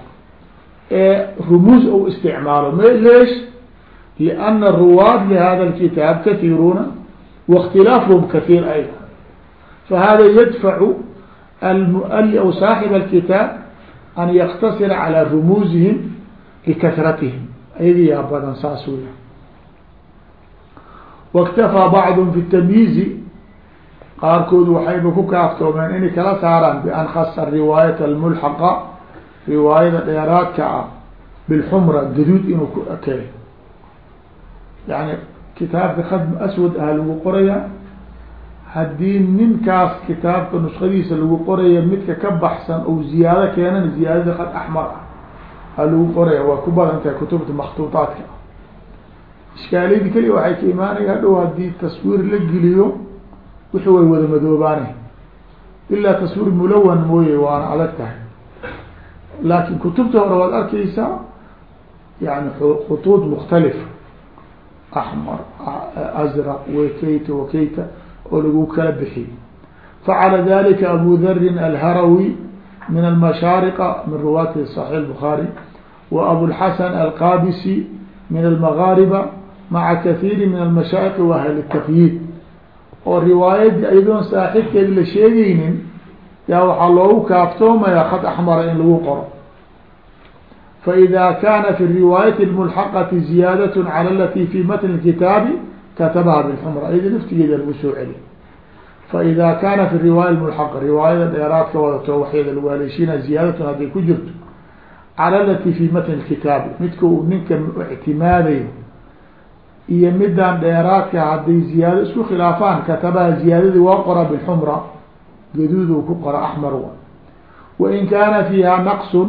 Ee rumuus ou isticmaalo. Leesh? Liana ruwaad lihada lkitaab kathiiruuna waاkhtilaafhum kathiir ayda fahada yadfacu almuali aw saaxib alkitaab an yaktasira calى rumuusihim likatratihim ayagiyaa badan saas weya waاktafaa bacdhm fi tamyiizi qaarkood waxayba ku kaaftoomeen inay kala saaraan bian khasa riwaayat almulxaqa riwaayada dheeraadka ah bilxumra gaduud inuu ku ekey yani kitaabka khadm aswad ah lagu qoraya haddii ninkaas kitaabka nuskhadiisa lagu qoraya midka ka baxsan ou ziyaado keenana ziyaadada khad axmar ah ha lagu qoraya waa ku badan tahay kutubta maktuutaadka ishkaaliyadi keliya waxay ka imaanaya hadhow haddii taswiir la geliyo wixi way wada madoobaanay ilaa taswiir mulawan mooye waana adag tahay. Laakin kutubta hore waad arkeysaa yani khutuud mukhtalifa axmar azraq wakeyta wakeyta oo lagu kala bixiyey facala dalika abu darin alharawi min almashaariqa min ruwaati صaxiح الbخaarي wa abulxasan alqabisi min almagaariba maca kahiiri min almashaaiqi wa ahli الtaqyiid oo riwaayadii ayadoon saaxiibkeedi la sheegeynin yaa waxaa loogu kaaftoomaya khad axmara in lagu qoro faإida kana fi riwaayati اmulxaqati ziyaadaة calى alati fi matn اkitaabi katabaha bixumra iyada laftigeeda lagu soo celi. Faida kaana fi riwaaya mulxaq riwaayada dheeraadka wadato waxyada lagu haleeshiina ziyaadatun hadday ku jirto cala lati fi matn kitaabi midka uu ninka ictimaadayo iyo midaan dheeraadka hadday ziyaado isku khilaafaan katabaha ziyaadadii waa qora bixumra gaduudu ku qora axmar wain kaana fiiha naqsun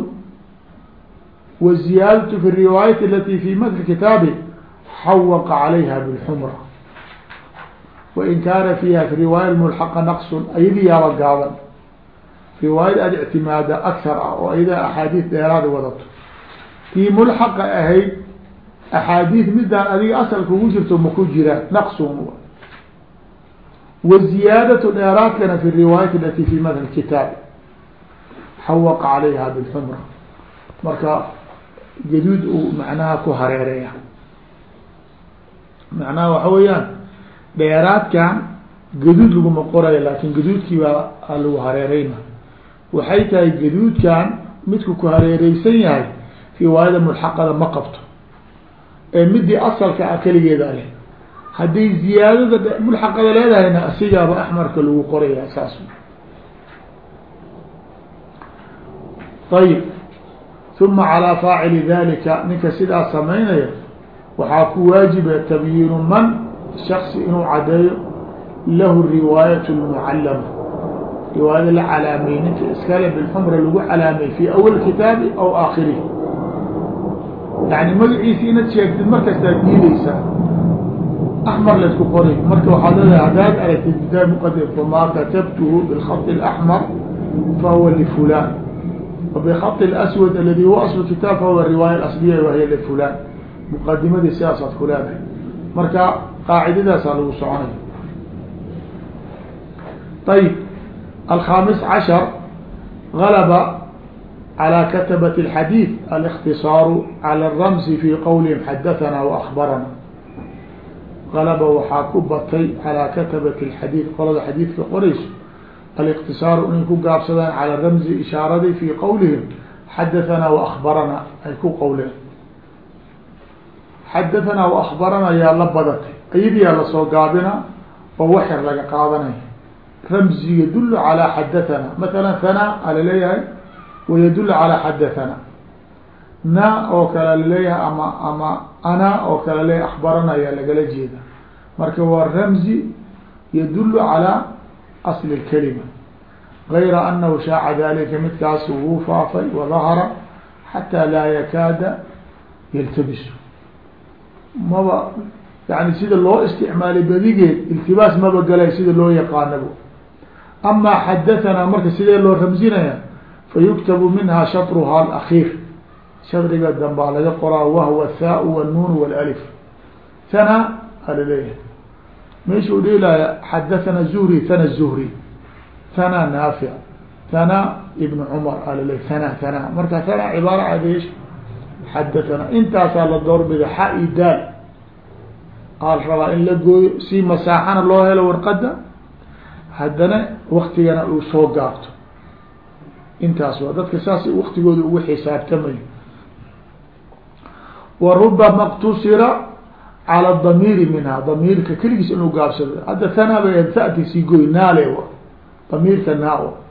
waziyaadatu fi riwaayati alati fi matn kitaabi xawaqa calayha bاlxumra wain kaana fiiha fi riwaaya mulxaqa naqsun ayadii yaaba gaaban riwaayad aada ictimaada akar ah oo ayadaa axaadiis dheeraada wadato tii mulxaqa ahayd axaadiis midaan adiga asalka ugu jirto maku jiraan naqsun waziyaadatu dheeraadkana fi riwaayati alati fi madn kitaab xawaqa calayha bilxumra marka gaduud uu macnaha ku hareereya macnaha waxa weeyaan dheeraadkan gaduud laguma qorayo laakin gaduudkii baa lagu hareereyna waxay tahay gaduudkan midku ku hareereysan yahay riwaayada mulxaqada ma qabto. Ee midii asalka ah keligeeda leh. Hadday ziyaadada mulxaqada leedahayna asigaaba axmarka lagu qoraya saas. Ayib uma calaa faacili dalika ninka sidaas samaynaya waxaa ku waajiba tabyiinu man shaksi inuu cadeeyo lahu riwaayat lmucallama. Riwaayada la calaamey ninka iskale bilxumra lagu calaamey fi awal kitaabi aw aakhirihi yani magaciisi inaad sheegtid markastaad diideysaa axmar laysku qoray. Marka waxaad leedahay haddaad aragtid kitaab muqadim famaa katabtuhu bilkhat اlaxmar fahuwa lifulan wabikhat اlaswad aladi huwa aslu kitaab fahuwa riwaaya asliya wahiya lifulan muqadimadii sidaasaad ku leedahay marka qaacidadaasaa lagu soconaya ayib alkhamis cashar galaba calى katabat الxadiid الاktisaaru calى الramsi fi qowlihim xadaثana وأخbarana qalaba waxaa ku batay calى katabat الxadiid qolada xadiidka qorayso الاktisaaru inay ku gaabsadaan calى ramzi ishaaradii fi qowlihim xadaثana وأخbarana ay ku qowleen xadatanaa wa akhbarana yaa la badatay ayadiyaa la soo gaabina oo wax yar laga qaadanaya ramzi yadulu calaa xadatanaa mathalan hanaa a la leeyahay wa yadulu calaa xadatanaa na oo kale la leeyahay ama ama ana oo kale leeyahy akhbarana ayaa lagala jeeda marka waa ramzi yadulu calaa asli اkalima gayra anahu shaaca dalika midkaas wuu faafay wadahara xataa laa yakaada yaltabisu maba yani sida loo isticmaalay badigeed iltibaas maba galay sida loo yaqaanabo amaa xadahanaa marka sidee loo ramsinaya fayuktabu minha shatruha alakiir shadriga dambaa laga qoraa wahwa thaa-u wnuun wlif hana alaleeyahay meesha u dhiilaya xadathana zuhri hana zuhri. Hana naafic hana ibn cumar alaleey hana hana marka hana cibaara cadeesh xadaثana intaasaa la doorbida xa i daal aal rabaa in la gooyo si masaaxana loo helo warqada haddana waktigana uu soo gaabto intaas waa dadka saas waktigooda ugu xisaabtamayo wa rubama اktusira calى damiiri minha damiirka keligiis inuu gaabsado hadda tanaba tati sii goy naale damiirka naa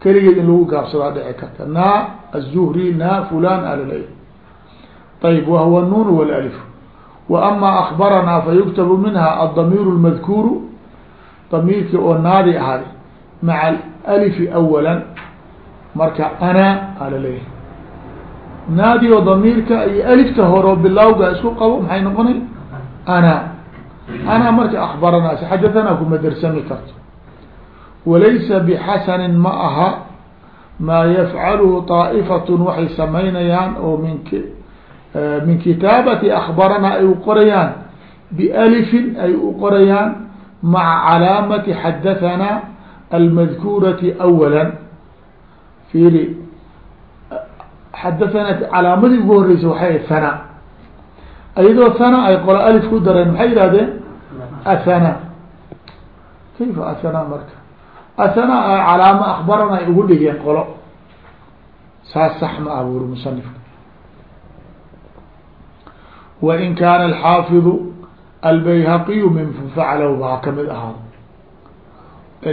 keligeed in lagu gaabsadaa dhici karta naa aلzuhri naa fulan alal ayb wahwa nuun wاlalif wa ama akbaranaa fayuktabu minha adamiir اmadkuuru damiirkii oo naadi ahay maca alifi awala marka ana alaleeyahay naadi oo damiirka iyo alifta horo bilawga isku qabo maxay noqonay ana ana marka akbaranaas xadathana kuma darsami karto walaysa bxasanin ma aha maa yafcaluhu طaa'ifatun waxay samaynayaan oo min min kitaabati akbaranaa ay u qorayaan bialifin ay u qorayaan maca calaamati xadahanaa almadkuurati awala fiiri xadahanaa calaamadii ugu horeysa waxay hana iyadoo hana ay qolo alif ku dareen maxay yihahdeen athana. Kayfa athana marka? Athana a calaamo akbarana ay ugu dhigeen qolo. Saas sax ma ah musanifka wain kaana alxaafidu albayhaqiyu min faclahu baa ka mid ahaa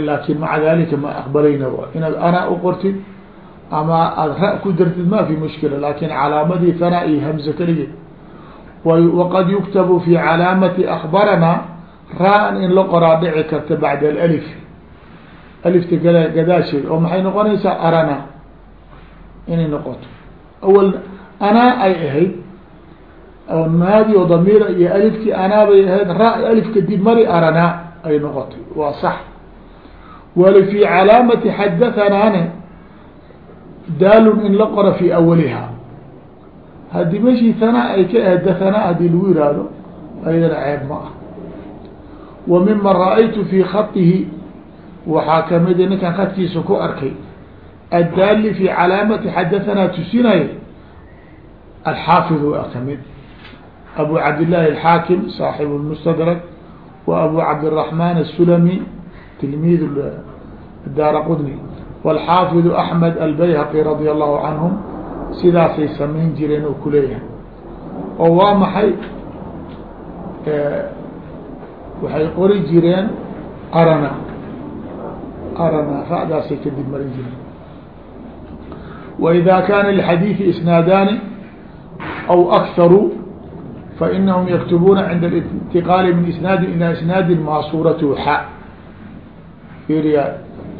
laakin maca dalika ma aqbalayna inaad ana uqortid ama aada ra ku dartid ma fi mushkila laakiin calaamadii hana iyo hamze keligeed waqad yuktabu fi calaamati akbarana ra'an in la qoraa dhici karta bacda alif alifta gada gadaasheed oo maxay noqonaysaa arana inay noqoto awal anaa ay ahayd oo naadi oo damiira iyo alifkii anaa bay ahayd ra alif kadib mari arana ay noqotay. Waa sax. Wali fi calaamati xadathanaane daalun in la qora fi awaliha haddii meshii hanaa ay ka ahayd haddii lagu yihahdo ayadana ceeb ma ah. Wa mima ra'aytu fi khatihi waxaa kamida ninkan khadkiisa ku arkay addaali fi calaamati xadahanaa tusinaya alxaafid waa ka mid abu cabdillaahi alxaakim saaxibu lmustadrak wa abu cabdiraxman asulami tilmiid daara qudni wاlxaafidu axmed albayhaqi radia allahu canhum sidaasay samayn jireen oo kuleeyahay oo waa maxay waxay qori jireen arana arana ra'daasay kadib marin jireen وإذا كان للحديث اسناadاn أو أكثر فإنهم يكتبون عند الانتقال من اسناad إلى اسناad ma صورته ح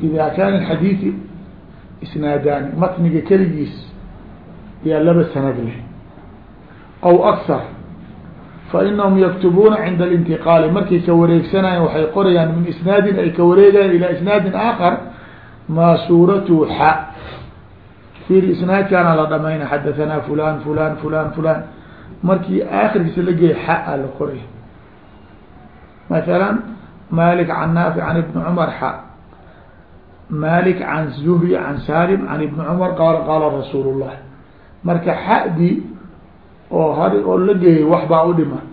إذا كان الحديث اسناadاn mتنiga keligiis yaa laba سند leh أو أكثر فإنهم يكتبون عند الانتقال markay ka wareegsanayan waxay qorayaan min isناadi ay ka wareegayan ilى isناad آخر ma صورته ح فيr isناadkaana la dhamayna xadaثanaa fulan fulan fulan fulan markii aakirkiisa la geeyay xa la qoray maala malik can naafi can ibni cumar xa malik can zuhri can salim can ibni cumar qaala qaala rasuul llah marka xadi oo har oo la geeyay waxbaa u dhima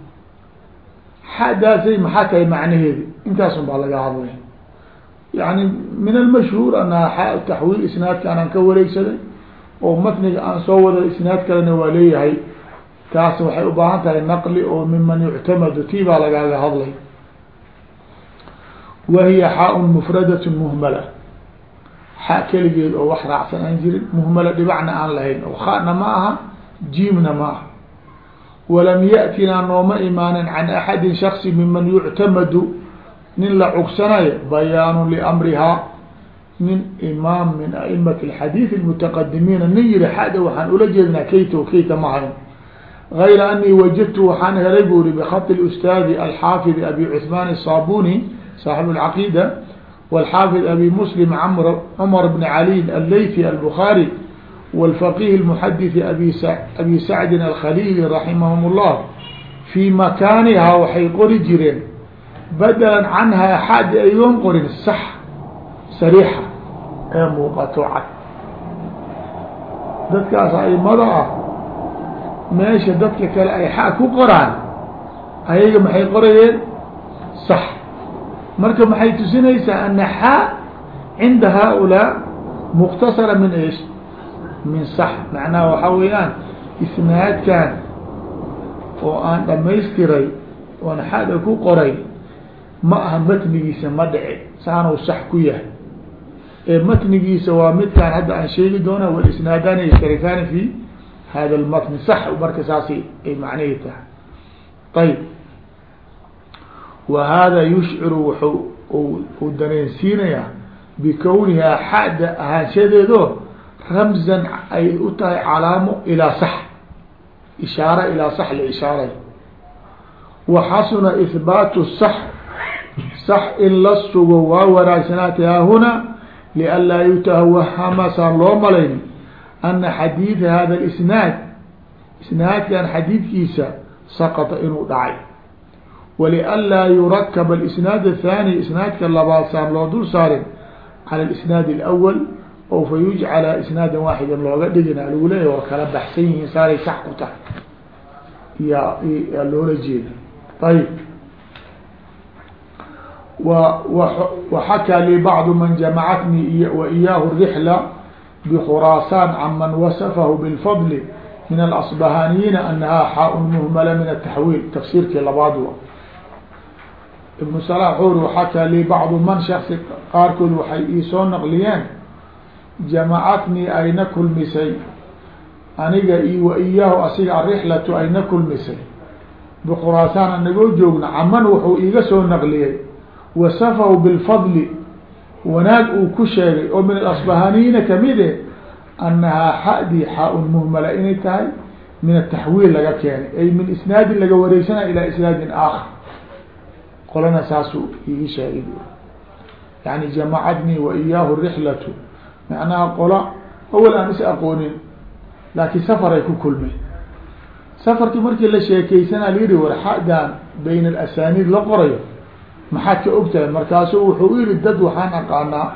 xadaasay maxaa tahay macnaheedi? Intaasun baa laga hadlay. Yani min almashhuur anaa xa taxwiil isnaadka anaan ka wareegsaday oo matniga aan soo wada isnaad kalena waa leeyahay taas waxay u baahan tahay naqli oo miman yuctamadu tii baa lagaaga hadlay. Wa hiya xaa-un mufradatun muhmala. Xa keligeed oo wax raacsan aan jirin muhmala dhibacna aan lahayn. Oo xana ma aha jiimna ma aha. Walam yatinaa nooma imaanin can axadin shaksi miman yuctamadu. Nin la cugsanayo bayaanu liamrihaa nin imaam min aimati alxadiid almutaqadimiina nin yihi xada waxaan ula jeednaa kayta kayta ma hayn غayra anii wajadtu waxaan helay bu uri bkhaط اstaadi alxaafid abi cثmaan الصabuni saaxib اlcaqiida wاlxaafid abi muslim cmr bn cali allaythi albخaarي wاlfaqih الmuxadith abi sacdin alkhalili raximahum اllah fii makaanihaa waxay qori jireen badalan canhaa xadi ayoon qorin sax sariixa ee muuqato cad dadkaas aimada ah meesha dadka kale ay xa ku qoraan ayaga maxay qorayeen? Sax. Marka maxay tusinaysaa ana xaa cinda haaulaa muktasara min ish min sax. Macnaha waxaa weeyaan isnaadkan oo aan dhamaystiray oon xada ku qoray ma aha matnigiisa ma dhici. Saanuu sax ku yahay. Ee matnigiisa waa midkaan hadda aan sheegi doona walisnaadaan yashtarikaani fi hada lmatni sax marka saasi ay macnihi tahay ayb wa hada yushciru wuxuu uu dareensiinayaa bikownihaa xada ahaanshadeedo ramzan ay u tahay calaamo ilaa sax ishaara ilaa sax la ishaaray wa xasuna ihbaatu sax sax in la sugo waa wanaagsanaatay haahuna lianlaa yutawahama saan loo malayni ana xadiida hada isnaad isnaadkan xadiidkiisa saqطa inuu dhacay walianlaa yurakab isnaad athani isnaadka labaad saan loo dul saarin cala isnaad اlawal oo fa yujcala isnaada waaxida looga dhigina lagu leeya waa kala baxsan yihiin saaray sax ku tahay ya yaa loola jeeda ayb wa wa waxakaa li bacdu man jamacatnii waiyaah rixla بkhurاasاn عman wasفh bالfضل min الأصبhاniyiina أنha xاء مهmلة min التحويل تfsirkii labaad w iبن صلاح uri وxakى lي bعض man shksi qaarkood waxay iisoo nqliyeen jamacatnii ayna kulmisay aniga وإyaahu asiga الرحلة ayna kulmisay بkhurاasاn anagoo joogna caman wuxuu iiga soo nqliyey wasafahu bilfadli wanaag uu ku sheegay oo min alasbahaniyiina kamide annahaa xadii xaa-un muhmala inay tahay min ataxwiil laga keenay. Ay min isnaadin laga wareegsanay ilaa isnaadin aakhar. Qolana saasuu ii sheegay yani jamacadnii wa iyaahu rixlatu. Macnaha qola awal aan is aqoonin laakiin safaray ku kulmay. Safarkii markii la sheekeysanaa la yihi war xadan bayna alasaniid la qorayo maxaad ka og tahay? Markaasuu wuxuu yihi dad waxaan aqaanaa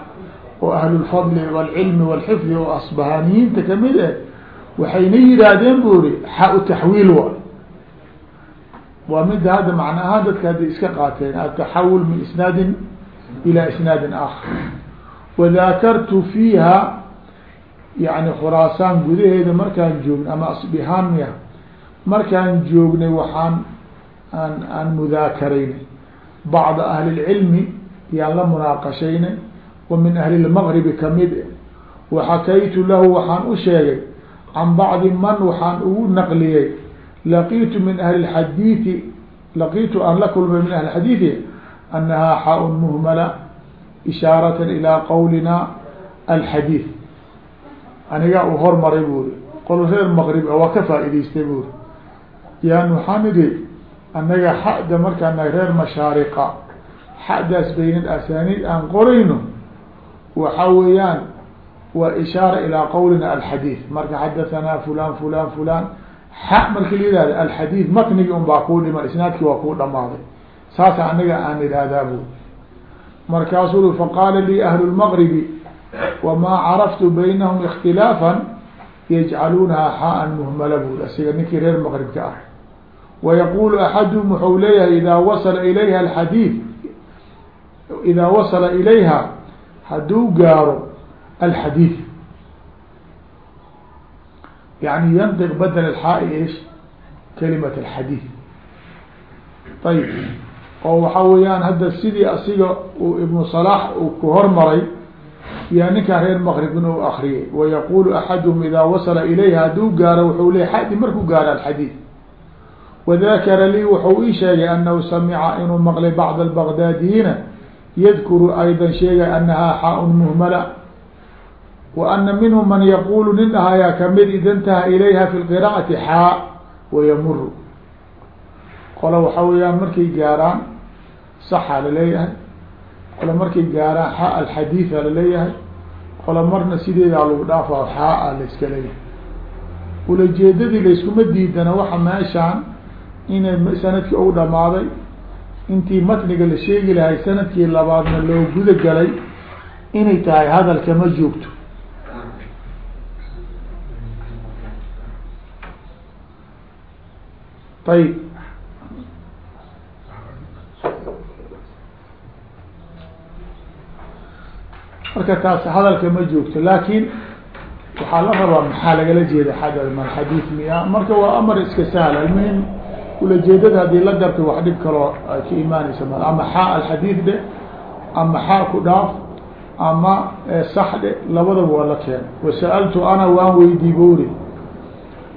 oo ahlulfadli waalcilmi waalxifdi oo asbahaniyiinta ka mid eh waxayna yidhaahdeen bu iri xa-u taxwiil wa. Waa mida hadda macna ahaan dadka hadday iska qaateen ataxawul min isnaadin ilaa isnaadin aakhar wadaakartu fiiha yani khuraasaan gudaheeda markaan joognay ama asbihania markaan joognay waxaan aan aan mudaakaraynay bacda ahli اlcilmi yaan la munaaqashaynay wa min ahli lmagribi ka mid waxakaytu lahu waxaan u sheegay can bacdi man waxaan ugu naqliyey laqiitu min ahli xadiidi laqiitu aan la kulmay min ahli xadiidi anahaa xaa-un muhmala ishaaratan ilaa qowlina alxadiid anigaa uu hormaray buuri qol reer maqrib waa ka faa'idaystay yaan waxaan annaga xada markaana reer mashaariqa. Xadaas bayna asaniid aan qorayno waxa weeyaan waa ishaara ilaa qowlina alxadiid marka xadahanaa fulan fulan fulan xa marki la yihahda alxadiid matnigi un baa kuu dhiman isnaadkii waa kuu dhamaaday saasa anaga aan idhaahdaa bu markaasuu faqaala lii ahlu lmaqribi wamaa caraftu baynahum اkhtilaafا yajcaluunaha xaan muhmala bul asiga ninkii reer maqribka ah wayaqulu axaduhum wuxuu leeyahay idaa wasala ilayha alxadiid idaa wasala ilayha hadduu gaaro alxadiid yani yantiq badel alxaa ish kalimat alxadiid ayib oo waxaa weeyaan hadda sidii asiga uu ibnu salaax uu ku hormaray yaa ninkaan reer maqribin u akriyay wayaqulu axaduhum idaa wasala ilayha hadduu gaaro wuxuu leey xadi markuu gaaro alxadiid wadakara lii wuxuu ii sheegay anahu samica inuu maqlay bacd albagdaadiyiina yadkuru aydan sheegay anahaa xaa-un muhmala wa ana minhum man yaqulu nin dhahayaa ka mid ida intaha ilayha fi lqiraa'ati xaa wayamuru qola waxaa weeyaan markay gaaraan saxaa la leeyahay qola markay gaaraan xaa alxadiida la leeyahay qola marna sideedaa lagu dhaafa xaa la leeyahay ulajeedadii layskuma diidana waxa meeshaan inay sannadkii u dhamaaday intii matniga la sheegi lahay sannadkii labaadna loo guda galay inay tahay hadalka ma joogto. Ayib marka taas hadalka ma joogto laakin waxaa la rabaa maxaa lagala jeeda xadad ma xadiid miya. Marka waa amar iska sahla almuhim ulajeedada haddii la garta wax dhib kaloo ka imaanaysa ma ama xaa alxadiid dhe ama xaa ku dhaaf ama sax dhe labadaba waa la keena wasa'altu ana waan weydii buri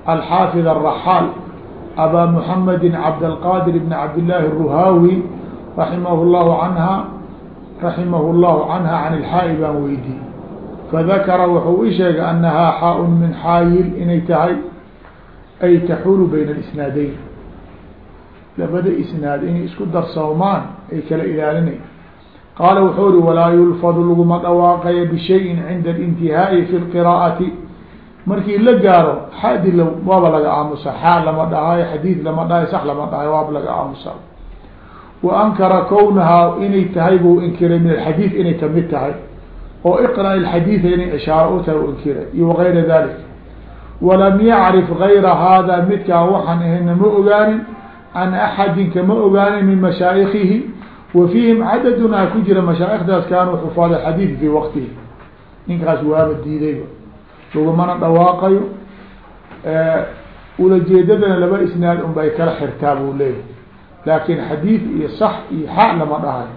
alxaafid araxaal abaa muxamedi cabdalqadir bn cabdillaahi الruhaawi raximah llahu anha raximah llahu canha can ilxaa'i baan weydii fadakara wuxuu i sheegay anahaa xaa-un min xaayil inay tahay ay taxulu bayna alisnaadeyn labada isnaad inay isku darsoomaan ay kala ilaalinay. Qaala wuxuu ri walaa yulfadu laguma dhawaaqaya bishayin cinda alintihaa'i fi lqiraa'ati markii la gaaro xadi waaba laga aamusa xaa lama dhahayo xadiid lama dhahayo sax lama dhahayo waaba laga aamusa wa ankara kownahaa inay tahay buu inkiray min alxadiid inay ka mid tahay. Oo iqra alxadiida inay ishaaro u tahay u inkiray iyo wagayra dalik walam yacrif gayra hada midkaa waxaan ahayna ma ogaanin can axadin kama ogaanin min mashaayikihi wa fiihim cadadunaa ku jira mashaayikdaas kaanuu xufaad alxadiid fii waqtihi ninkaas waaba diidayba lagumana dhawaaqayo ulajeedadana laba isnaad un bay kala xirtaa buu leeyahy laakin xadiid iyo sax iyo xa lama dhahayo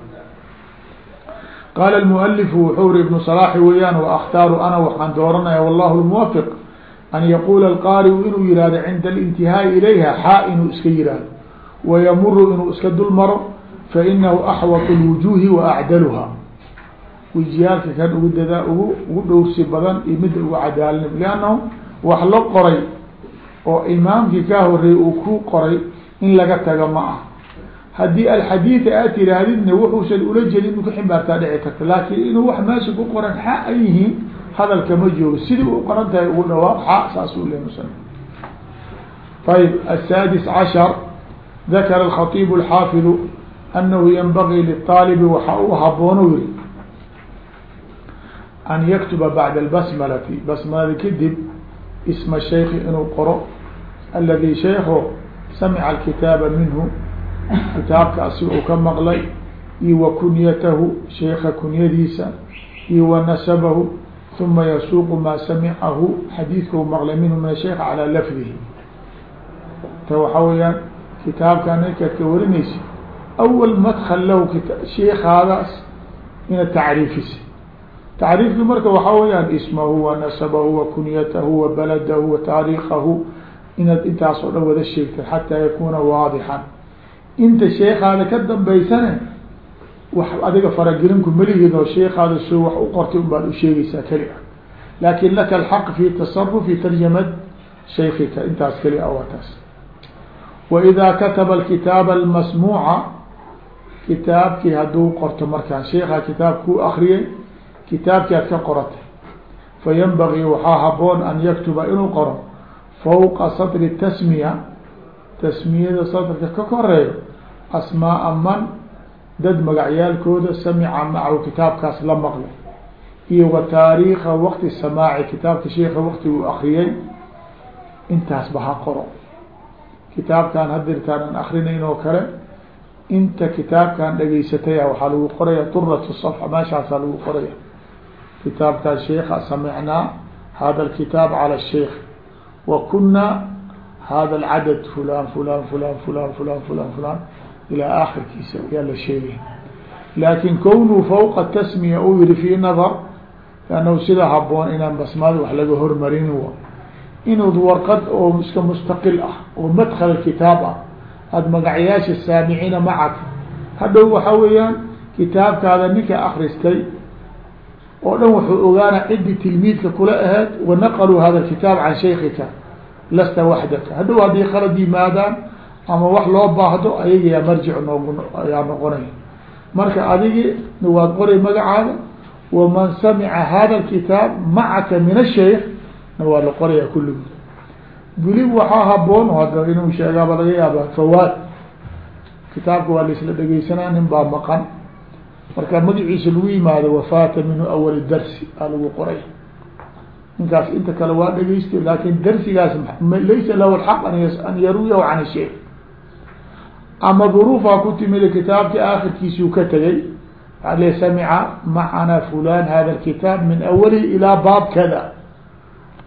qaala almualifu wuxuu ri ibnu salaaxi weeyaan wa akhtaaru ana waxaan dooranaya wallahu lmuwafiq an yaquula alqaariu inuu yihahdo cinda alintihaa'i ilayha xaa inuu iska yihahdo wayamuru inuu iska dul maro fainahu axwatu lwujuhi wa acdaluha wijiyaalka kan ugu dadaa ugu ugu dhowrsi badan iyo midda ugu cadaalnimo liannahu wax la qoray oo imaamkii kaa horeeyey uu ku qoray in laga taga ma ah haddii alxadiida aad tiraahdidna wuxuusan ula jelin inu ka ximbaartaa dhici karta laakin inuu wax meesha ku qoran xa ay yihiin hadalka ma joogo sidii u qoran tahay ugu dhawaaq xa saasuu le musana ayb aلsaadis cashar dakara alkhatiib alxaafidu anahu yanbagii liلطaalibi waxa u haboono yiri an yaktuba bacda albasmalati basmalada kadib isma shaykhi inuu qoro aladi shaykho samica alkitaaba minhu kitaabka asiga uu ka maqlay iyo wa kunyatahu sheika kunyadiisa iyo wa nasabahu uma yasuuqu maa samicahu xadiidka u maqlay minhu min asheikh calaa lafdihi ta waxaa weeyaan kitaabka ninkaad ka warinaysa awal madkal lahu sheikaadaas inaad tacriifisa tacriifki marka waxaa weyaan ismahu wa nasabahu wa kunyatahu wa baladahu wa taariikahu inaad intaas oo dhan wada sheegtay xataa yakuna waadixan. Inta sheekaada ka dambaysane wax adiga faragelinku meligeed oo sheekaada soo wax u qortay un baad usheegaysaa keli ah laakin laka alxaq fi tasarufi tarjamad shaykika intaas keli ah waa waida kataba alkitaaba almasmuuca kitaabkii hadduu qorto markaan sheekaa kitaab kuu akriyay kitaabkii aad ka qoratay fayanbagii waxaa haboon an yaktuba inuu qoro fawqa sadri tasmiya tasmiyada sadrka ka koreeyo asmaaa man dad magacyaalkooda samica macahu kitaabkaas la maqlay iyo wa taariikha waqti samaaci kitaabka sheika waqti uu akriyay intaasba ha qoro kitaabkan hadirtaan aan akrinayn oo kale inta kitaabkan dhageysataya waxaa lagu qoraya durat safxa meeshaasaa lagu qoraya. Kitaabkaan sheika samicnaa hada alkitaab cala sheikh. Wa kunaa hada alcadad fulan fulan fulan fulan fulan fulan fulan ilaa akhirkiisa ayaa la sheegay. Laakin kownuu fawqa tasmiya uu yihi fi nadar lannahu sida haboon inaan basmaada wax laga hormarin inud warqad oo iska mustaqil ah oo madkal kitaab ah. Aada magacyaasha saamiciina macaka hadhow waxa weeyaan kitaabkaada ninka akristay oo dhan wuxuu ogaana ciddii tilmiidka kula aheyd wanaqaluu hada kitaab can shaykika lasta waxdaka. Hadhow haddii khalad yimaadaan ama wax loo baahdo ayaga marjic noog ayaa noqonaya marka adigi waad qoray magacaada waman samica hada alkitaab macaka min ashaykh na waa la qoraya kulligood welib waxaa haboon hadda inuu sheegaaba laga yaaba fawaad kitaabka waa laisla dhegeysanaa nin baa maqan. Marka magaciisa lagu yimaado wafaata minhu awal darsi aa lagu qoray. Ninkaas inta kale waa dhegeystay laakin darsigaas laysa lahu alxaq an yaruyahu can shay. Ama duruufaa ku timida kitaabka akhirkiisuu ka tegay waaa le samica macana fulan hada alkitaab min awalihi ilaa baab kada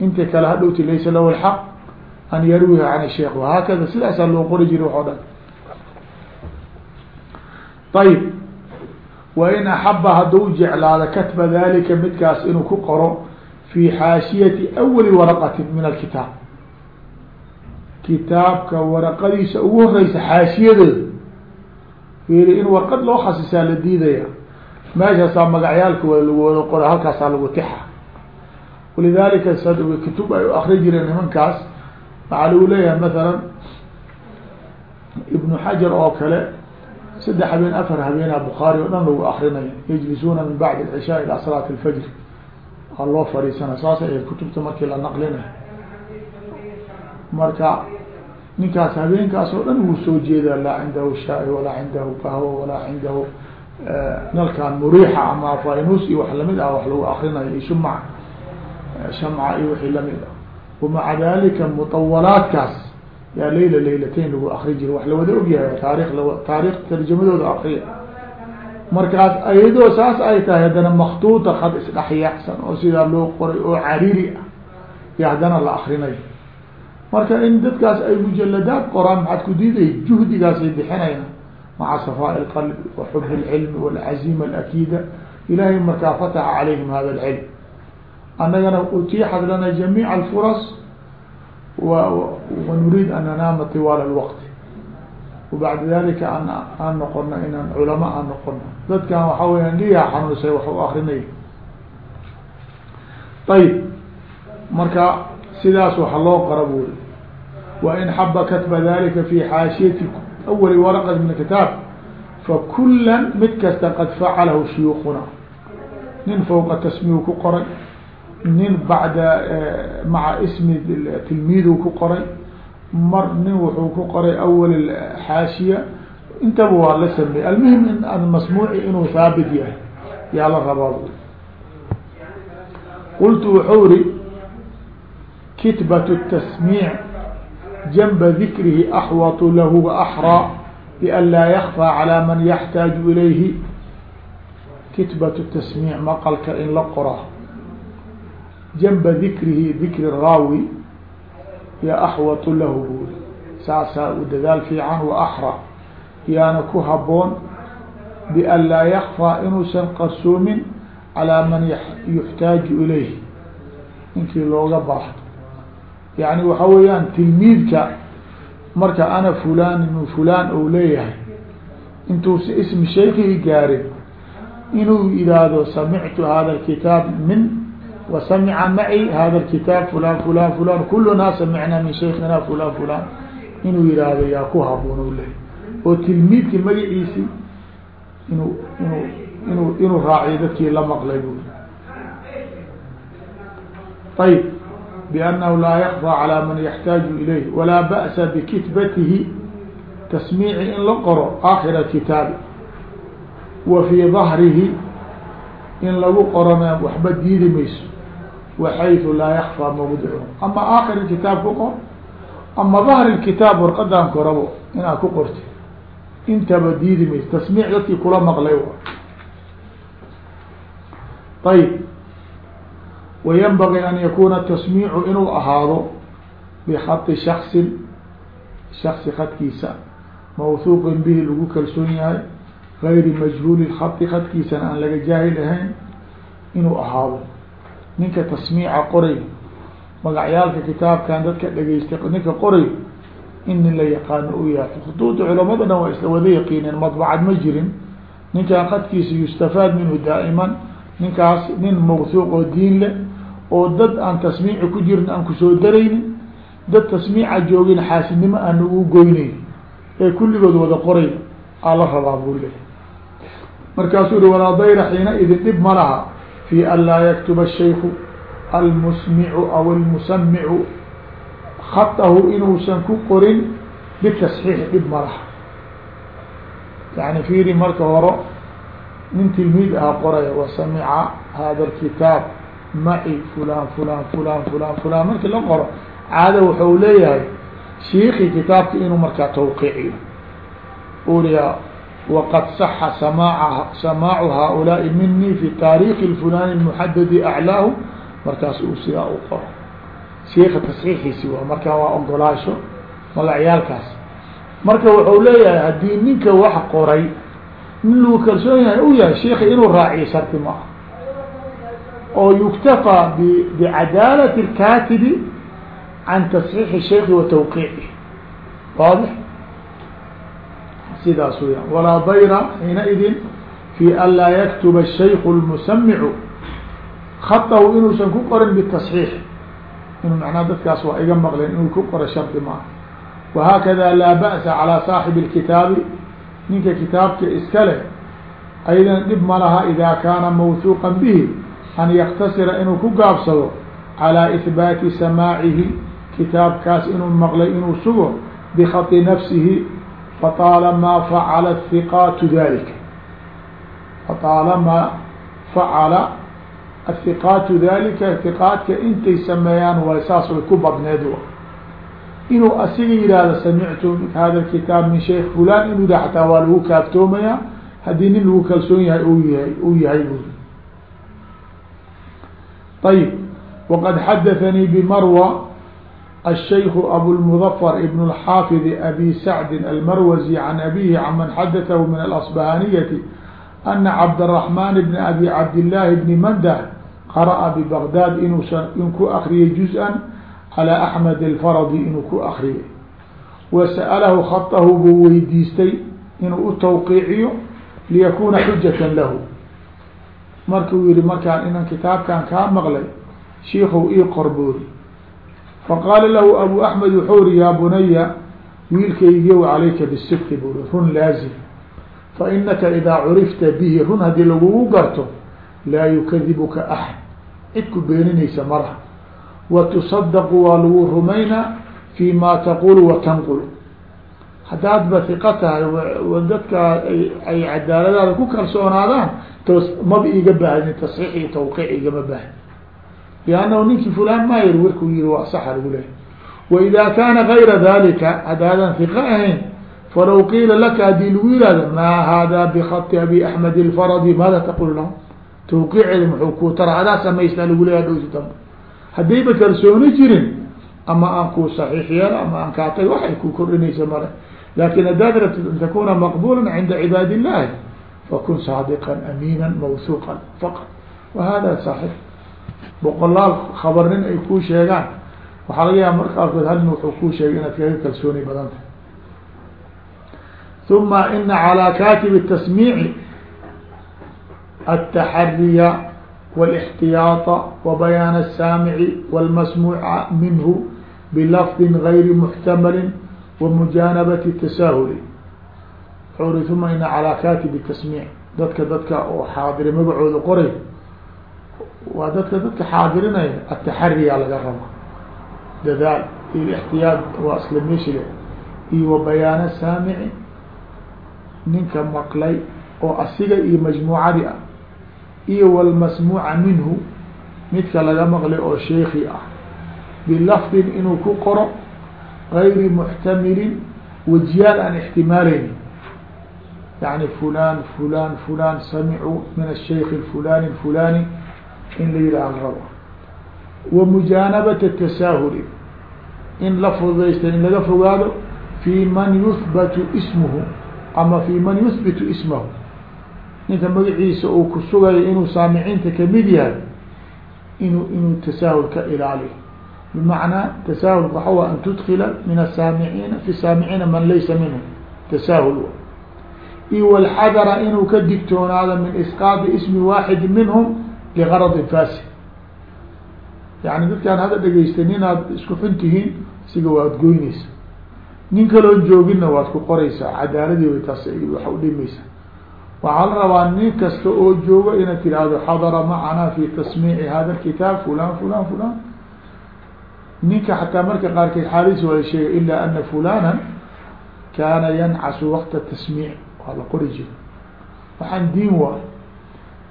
inta kale hadhowti laysa lahu alxaq an yarwiha can sheikh wahaakada sidaasaa loo qori jiray wax o dhan ayib wain axaba hadduu jeclaado katba dalika midkaas inuu ku qoro fi xaashiyati awali waraqatin min alkitaab. Kitaabka waraqadiisa ugu horeysa xaashiyadeeda. Fiiri in warqad loo khasisaa la diidaya. Meeshaasaa magacyaalka wa lagu wada qora halkaasaa lagu tixa walidalika s kutub ay u akri jireen nimankaas waxaa lagu leeyahay mathalan ibnu xajar oo kale saddex habeen afar habeena bukhaari oo dhan lagu akrinaya yajlisuuna min bacdi alcishaa ilaa salaat alfajr waa loo fadhiisana saas ay kutubta markii la naqlinayo marka ninkaas habeenkaas oo dhan wuu soo jeedaa laa cindahu shaai walaa cindahu qahwo walaa cindahu nalkan muriixa ama faynus iyo wax la mid ah wax lagu akrinayo iyo shumac shamca iyo wixii lamid ah wamaca dalika muطawalaadkaas yaa layla laylatayn lagu akri jira wax lawada ogyahay taarikh taarikh tarjamadooda akriya markaas ayadoo saas ay tahay haddana maktuuta had isdhexyaacsan oo sidaa loo qoray oo cariri ah iyo haddana la akrinayo marka in dadkaas ay mujaladaad qoraan maxaad ku diiday juhdigaasay bixinayaan maca safaa اlqalbi wa xub اlcilmi wاlcazima alakida ilahay markaa fataxa calayhim hada اlcilm annagana utiixat lana jamiic alfuras wanuriid an nanaama tiwaal اlwaqti wabacda dalika an aan noqono inaan culama aan noqono dadkan waxaa weya liyaa xanuunsay wax u akrinay ayib marka sidaas waxa loo qara buri wain xaba katba dalika fi xaashiyati awali waraqat min kitaab fakula mid kasta qad facalahu shuyuukuna nin fawqa tasmihu ku qoray nin bacda e, maca ismi tilmiidu ku qoray. Mar nin wuxuu ku qoray awal xaashiya. Intaba waa la sameey almuhim in masmuuci inuu haabit yahay. Yaa la rabaa qultu wuxuu ri kitbat الtasmiic janba dikrihi axwatu lahu waaxraa bian laa yakfaa calaa man yaxtaaju ilayhi. Kitbat tasmiic maqalka in la qoraa janba dikrihi dikri raawi ya axwatu lahu buuri saasaa u dadaal fiican wa axra yaana ku haboon bian laa yakfaa inuusan qarsoomin calaa man yuxtaaju ilayh ninkii looga baahdo yani waxa weeyaan tilmiidka marka ana fulan inu fulan ou leeyahay intuusa ismi shaykii gaarin inuu yidhaahdo samictu hada kitaab min وسمع معي hda الkتاaب فلان فلان فلان كلnaa سمعnaa min شhaykina فلان فلان inuu yihahdo yaa ku haboon ley oo tilmiidki magaciisi inu inu inu inuu raaciyo dadkii la maqlay bu طيب بأنه laa يkفى عalى man يحتاaج إليه وlaa بأسa بkتبatihi تسميiعi in la qoro آkخر الkتاaب و في ظهrihi in lagu qorana waxba diidi mayso waxaytu laa yakfaa mawdicu ama aakir kitaab ku qor ama dahri kitaab warqadan korabo inaad ku qorti intaba diidi mayso tasmiic dadkii kula maqlay ayb wayanbagii an yakuna tasmiicu inuu ahaado bikati shaksin shaksi khadkiisa mawhuuqin bihi lagu kalsoon yahay gayri majhuuli khadi khadkiisana aan laga jaahil ahayn inuu ahaado ninka tasmiica qoray magacyaalka kitaabkan dadka dhegeystay ninka qoray in nin la yaqaano u yahay. Khuduuda culamada waa isla wada yaqiineen madbacad ma jirin. Ninkan khadkiisa yustafaad minhu daa'iman ninkaas nin mawhuuq oo diin leh oo dad aan tasmiici ku jirin aan ku soo daraynin dad tasmiica joogin xaasidnimo aan ugu goyneyn ee kulligood wada qoray aa la rabaa buu le markaasuu hi walaa dayra xiina idin dhib ma laha fi an laa yaktuba shayku almusmicu aw almusamicu khatahu inuusan ku qorin bitasxiixi dhib ma laha yani fiiri marka horo nin tilmiid aha qoraya wasamica hada alkitaab maci fulan fulan fulan fulan fulan markii la qoro caada wuxuu leeyahay shiiki kitaabka inuu markaa tawqiiciyo uriya saxa samaaca samaacu haaulaai mini fi taariikhi lfulani muxadadi aclaahu markaas uu sidaa u qoro shiika tasxiixiisi waa markaa waa ogolaasho magacyaalkaas marka wuxuu leeyahay haddii ninka wax qoray nin lagu kalsoon yahay u yahay shiika inuu raaciyo sharti ma ah oo yuktafaa bicadaalat اlkatibi can tasxiixi shaykhi wa tawqiici waadix sidaas weyaan walaa dayra xiinaidin fi an laa yaktuba shayku lmusamicu khatahu inuusan ku qorin bitasxiix inuu macnaha dadkaas waa iga maqleen inuu ku qoro shardi maaha wahaakada laa ba'sa calaa saaxibi اlkitaabi ninka kitaabka iska leh aydan dhib ma laha idaa kaana mawhuuqan bihi an yaktasira inuu ku gaabsado calى ihbaati samaacihi kitaabkaas inuu maqlay inuu sugo bikhaطi nafsihi fataalamaa facala hiqaatu dalika fataalamaa facala athiqaatu dalika hiqaadka intay sameeyaan way saas way ku badneed inuu asiga yihahdo samictu hada kitaab min sheikh fulan inuu yidhah xataa waa lagu kaaftoomayaa haddii nin lagu kalsoon yahay yahay uu yahay buri ayib waqad xadaثanii bmarwa الشhيk abوالمظفر بن الحافظ أbي سعد المrwزي عن أbيه عن mن xdثه من الأصبهانية أن cبدالرحمن بن أbي cبداللahi بن mndh qرأa ببغdاd in ku akriyay جuزءا على أحمد الفرضي inuu ku akriyay وسألh خطه buu weydiistay inuu u twقيiciyo ليkuna xujة lah markuu yihi markaan inan kitaabkan kaa maqlay shiikow ii qorboori faqaala lahu abu axmed wuxuu ri yaa bunaya wiilkaygiyow calayka bisidqi buri run laazim fainaka idaa curifta bihi run haddii lagugu garto laa yukadibuka axad cid ku beeninaysa malaha wa tusadaqu waa lagu rumaynaa fi ma taqulu wa tanqul haddaadba hiqa tahay dadka ay cadaaladaada ku kalsoonaadaan maba iiga baahnin tasxiix iyo tawqiic igama baahni liannahu ninkii fulaan maa yiri warkuu yihi waa saxa lagu lehay waida kaana gayra dalika haddaadan hiqa ahayn falaw qiila laka haddii lagu yihahdo maa hada bikati abi axmed ilfaradi maada taqul lahu tawqiiceeda muxuu ku tara adaa samaystaa lagu leeya dhowti dambe haddayba kalsooni jirin ama aan kuu saxiix yeelo ama aan kaa tago waxay ku kordhinaysa male laakiin haddaad rabtid an takuna maqbula cinda cibaad illahi fakun saadiqan amiina mawhuuqan faqad wa hada saxiix boqolaal khabar nin ay kuu sheegaan waxaa laga yaaba marka qaarkood hal nin wuxuu kuu sheegay inaad kaga kalsooni badanta uma ina calى katibi الtasmiici الtaxariya والاxtiyaaطa وbayaan الsaamici wاlmasmuuca minhu bilafdi غayri muxtamali وmujaanabati الtasaahuli xuri uma ina calى katibi الtasmiic dadka dadka oo xaadiri magacooda qoray waa dadka dadka xaadirinaya ataxariyaa laga raba. Dadaal iyo اxtiyaad waa isla meshi le iyo wa bayaana saamici ninka maqlay oo asiga iyo majmuucadii ah. Iyo wlmasmuuca minhu midka laga maqlay oo sheeki ah. Bilafdin inuu ku qoro gayri muxtamilin wajiyaal aan ixtimaaleynin. Yani fulan fulan fulan samicuu min ashaykh fulani fulani in la yidhaah rabo wa mujaanabata tasaahuli in la fududaysta in laga fogaado fi man yuhbatu ismuhu ama fi man yuhbitu ismahu. Ninka magaciisa uu ku sugayo inuu saamiciinta ka mid yahay inu inuu tasaahul ka ilaaliyo. Bimacnaa tasaahul waxawa an tudkila min asaamiciina fi saamiciina man laysa minhum tasaahul iyo inuu ka digtoonaado min isqaadi ismi waaxidi minhum ligaradin fasid yani dadkaan hada dhegeystay ninaad isku xun tihiin siga waad goyneysa nin kaloon jooginna waad ku qoraysaa cadaaladii taas wax udhimaysa waxaa la rabaa nin kasta oo jooga inaad tihahdo xadara macanaa fi tasmiici hada kitaab fulan fulan fulan ninka xataa marka qaarkeed xaalis waa la sheegay ila ana fulana kaana yancasu waqta tasmiic qori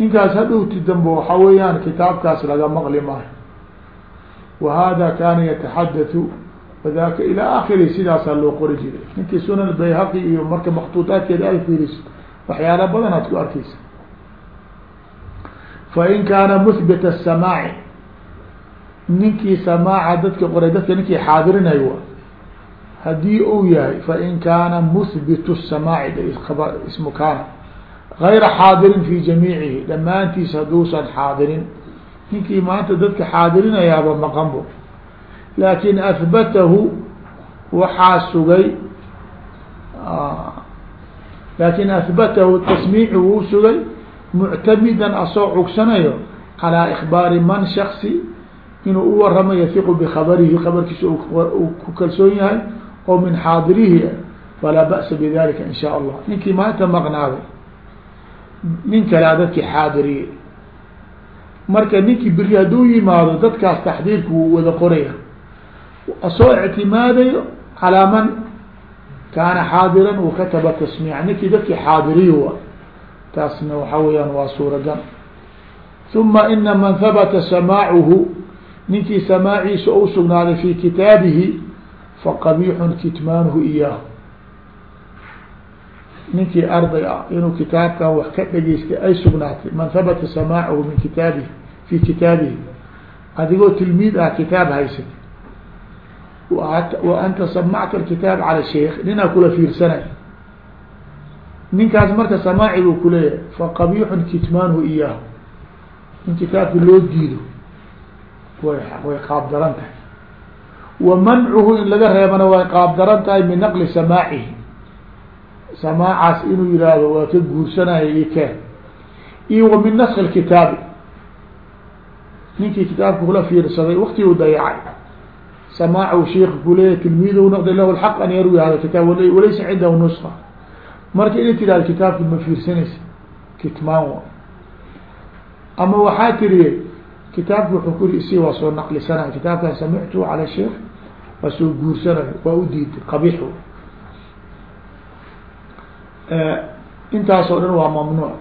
ninkaas hadhowti dambo waxaa weeyaan kitaabkaas laga maqli maayo. Wa hada kaana yataxadatu wadaka ilaa aakiri sidaasaa loo qori jiray. Ninkii sunan bayhaqi iyo marka maktuutaadkeeda aad fiiriso waxyaala badan aad ku arkeysa fain kaana muhbit asamaaci ninkii samaaca dadka qoray dadka ninkii xaadirinay wa haddii uu yahay fain kaana muhbit samaaci ismu kaana gayra xaadirin fi jamiicihi dhammaantiis hadduusan xaadirin ninkii maanta dadka xaadirinayaaba maqanbo laakin ahbatahu waxaa sugay laakin ahbatahu tasmiici wuu sugay muctamidan asoo cugsanayo calaa ikbaari man shaksi inuu u waramo yafiqu bikhabarihi khabarkiisa ku kalsoon yahay oo min xaadirihi falaa ba'sa bidalika in shaa allah ninkii maanta maqnaaday nin kalea dadkii xaadiriyey marka ninkii beri hadduu yimaado dadkaas taxdiirka wuu wada qoraya asoo ictimaadayo calaa man kaana xaadiran wakataba tasmiica. Ninkii dadkii xaadiriyo taasna waxa weeyaan waa suuragal. Uma ina man habata samaacuhu ninkii samaaciisa u sugnaaday fi kitaabihi faqabiixun kitmaanuhu iyaahu ninkii arday ah inuu kitaabkan wax ka dhageystay ay sugnaatay man habata samaacuhu min kitaabihi fi kitaabihi. Adigoo tilmiid ah kitaab haysat wa anta samacta kitaab cala sheikh ninaa kula fiirsanay. Ninkaas marka samaaci buu kuleeyahay faqabiixun kitmaanhu iyaahu in kitaabki loo diido way way qaab daran tahay. Wa mancuhu in laga reebana way qaab daran tahay min naqli samaacihi samaacaas inuu yihahdo waa ka guursanaya iyo keen iyo wa min naski kitaabi ninkii kitaabka kula fiirsaday wakti u dayacay. Samaacu sheik kuleeyahy tilmiidu noqday lahu lxaq an yarwi hada kitaab walaysa cindahu nuska marka inay tidhahdo kitaabki ma fiirsanaysa. Kitmaan wa ama waxaa tiri kitaabki wuxuu ku isi waa soo naqlisanay kitaabkan samictu cala Eh, intaasoo dhan waa mamnuuc.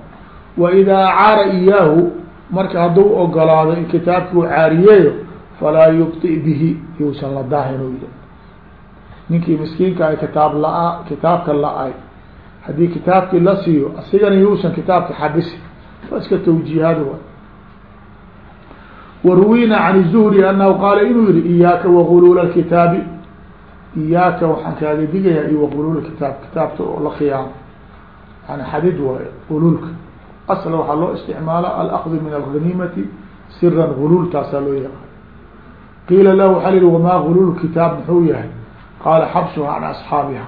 Wa idaa caara iyaahu marka hadduu ogolaado in kitaabkuu caariyeeyo falaa yubdi bihi yuusan la daahin yidhi. Ninkii miskiinka ay kitaab la- kitaabka la-ay haddii kitaabkii la siiyo asigana yuusan kitaabka xabisi waa iska tawjiihaad waay warwina can الzuhri anahu qaala inuu yihi iyaaka waquluula kitaabi iyaaka waxaan kaaga digayaa iyo waquluula kitaab kitaabta oo la khiyaamo yani xadid waayo guluulka asla waxaa loo isticmaala alakdu min alhanimati siran taasaa loo yaqaan. Qiila lahu waxaa lihi wamaa guluul kitaab? Muxuu yahay. Qaala xabsuha can asxaabiha.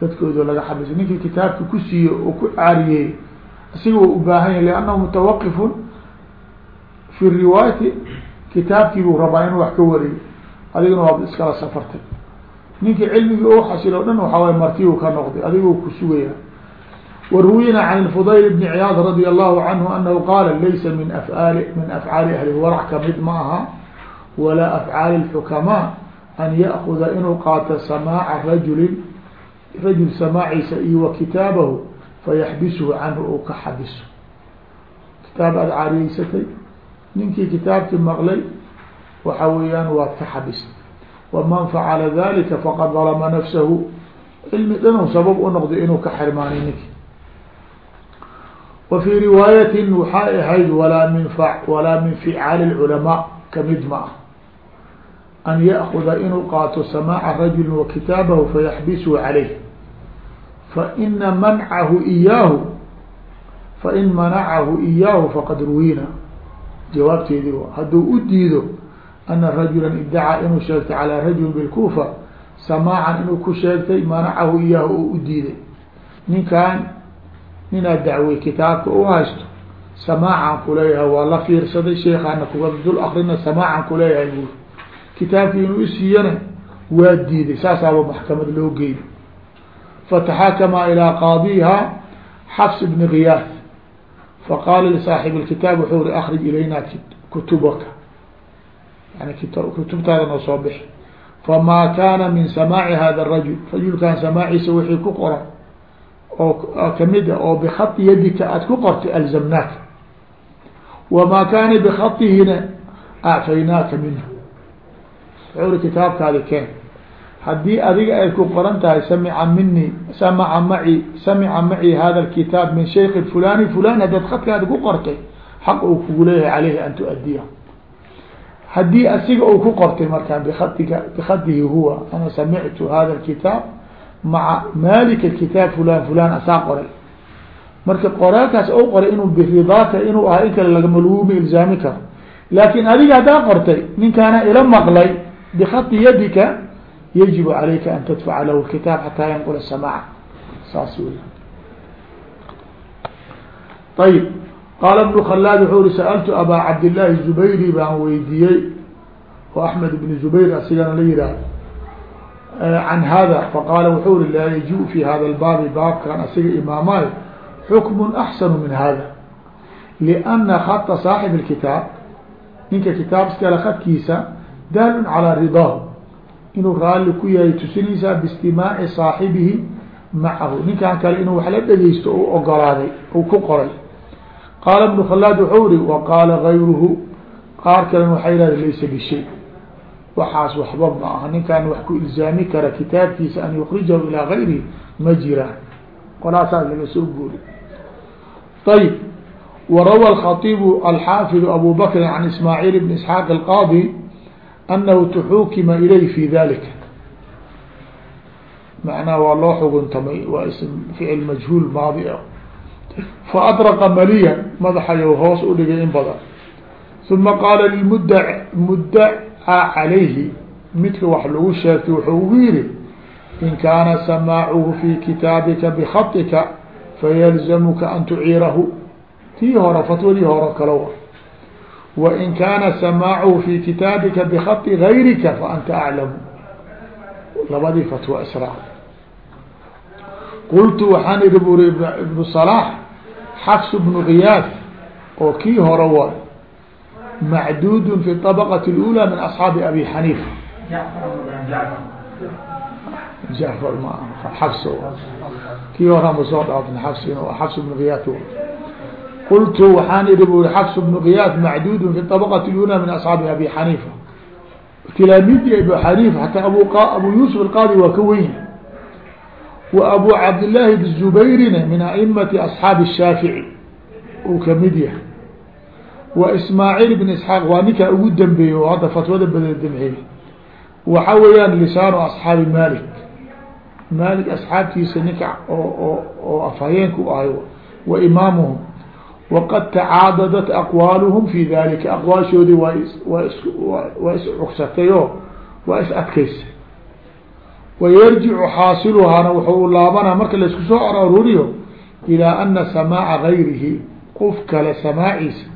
Dadkooda laga xabisa ninkii kitaabka ku siiye oo ku caariyey isaga u baahan yahy liannahu mutawaqifun fi riwaayati kitaabkii buu rabaa inuu wax ka wariyo adigana waad iskala safartay. Ninkii cilmigii oo xasil o dhan waxaa way martiyu ka noqday adigoo ku sugaya waruwina can fudayl bni ciyaad radi allahu canhu anahu qaala laysa min afaali min afcaali ahli warac ka mid ma aha walaa afcaali اxukamaa an ya'kuda inuu qaato samaaca rajulin rajul samaaciisa iyo wa kitaabahu fayaxbisuhu canhu ou ka xabiso kitaab aada cariyeysatay ninkii kitaabkii maqlay waxa weeyaan waad ka xabista waman facala dalika faqad dalama nafsahu cilmi dhanuu sabab u noqday inuu ka xirmaanay ninki wafii riwaayatin waxay ahayd walaa min walaa min ficaali lculamaa ka mid ma ah an yaakuda inuu qaato samaaca rajulin wa kitaabahu fayaxbisuu calayh faina mancahu iyaahu fain manacahu iyaahu faqad ruwiina. Jawaabteedii hadduu u diido ana rajula idacaa inuu sheegtay calaa rajulin bilkuufa samaacan inuu ku sheegtay manacahu iyaahu oo u diiday. Ninkan ninaad dacwey kitaabka u haysto samaacan kuleeyahay waa la fiirsaday sheekaana kuga dul akrina samaacan kuleeyahay buuri kitaabkii inuu isiiyana waa diiday saasaaba maxkamad loo geey fataxakama ilaa qaadiha xafs bni kiyaas faqaala lisaaxib اlkitaab wuxuu ri akrij ilayna kutubaka. Yani kutubtaada noo soo bixi. Famaa kaana min samaaci hada rajul. Rajulkan samaaciisa wixii ku qoran oo ka mid a oo bikati yadika aad ku qortay alzamnaaka wamaa kaana bikatihina acfaynaaka minhu. Wuxuu ri kitaabkaadi keen haddii adiga ay ku qoran tahay samica mini samaca maci samica maci hada alkitaab min shaykh fulani fulan haddaad khadkaadi ku qortay xaq uu kugu leeyahay caleyhi an tuadiya haddii asiga uu ku qortay markaa biatika bikadihi huwa ana samictu hada maca malika kitaab fulan fulan asaa qoray. Marka qoraalkaas ou qoray inuu biridaaka inuu ahaa in kale lagama laguma ilzaami karo. Laakin adiga haddaa qortay ninkaana ila maqlay bikati yadika yajibu calayka an tadfaca lahu kitaab xataa yanqula samaaca. Saas wey ayib qaala bnu khalaad wuxuu uri sa'altu abaa cabdillaahi zubayri baan weydiiyey oo axmed ibni zubayr asigana la yihahdo can hada faqaala wuxuu uri laa yaji fi hada lbaabi baabkan asiga imaamaayo xukmun axsanu min hada liana khata saaxib اlkitaab ninka kitaab iskale khadkiisa daalun calaa ridaahu inuu raalli ku yahay tusinaysaa biistimaaci saaxibihi macahu ninkan kale inuu wax la dhegeysto u ogolaaday u ku qoray qaala ibnu khalaad wuxuu ri wa qaala gayruhu qaar kalena waxay yihahda laysa bishay waxaas waxba ma aha. Ninkaan wax ku ilzaami kara kitaabkiisa an yukrijahu ilaa gayrihi ma jiraan qolaasaas laga soo guuri. Ayib warawa alkhaibu alxaafidu abu bakrin can ismaaciil bn isxaaq alqaadi anahu tuxukima ilayh fi dalika macnaha waa loo xuguntamay waa ism ficil majhuul maadi ah. Faadraqa maliyan madaxayo hoos u dhigay in badan. Uma qaala lmud muddaca calayhi midka wax lagu sheegtay wuxuu ugu yihi in kaana samaacuhu fi kitaabika bikhaطika fayalzamuka an tuciirahu tii hore fatwadii hore kalowa wain kaana samaacuhu fi kitaabika bikhaطi gayrika faanta aclamu labadii fatwa israa qultu waxaan idhi buri ibnu صalaax xafs bnu kiyaas oo kii hore waay macduud fi طabqaة اlأulى min aصxaabi abi xaniifa jafar ma xafs kii hora ma soo dhaafn xafs xafs bnu kiyaas qultu waxaan idhi buri xafs bnu kiyaas macduud fi طabqaة اlأulى min aصxaabi abi xaniifa tilaamidi abu xaniifa hataa abu abu yusuf alqaadi waa ka weyn wa abu cabdillaahi bzubayrina min aimati asxaabi الshaafici uu kamid yahay wa ismaaciil bn isxaaq waa ninkaa ugu dambeeyey oo hadda fatwada badadamceeyey waxa weeyaan lisaanu asxaabi malik malik asxaabtiisa ninka oo oo afhayeenka u ahay wa imaamuhum waqad tacaadadat aqwaaluhum fi dalika aqwaashoodii waa waa is waa is cugsatay oo waa is adkaysay. Wayarjicu xaasiluhaana wuxuu laabanaa marka la isku soo arooriyo ilaa ana samaaca gayrihi qof kale samaaciisa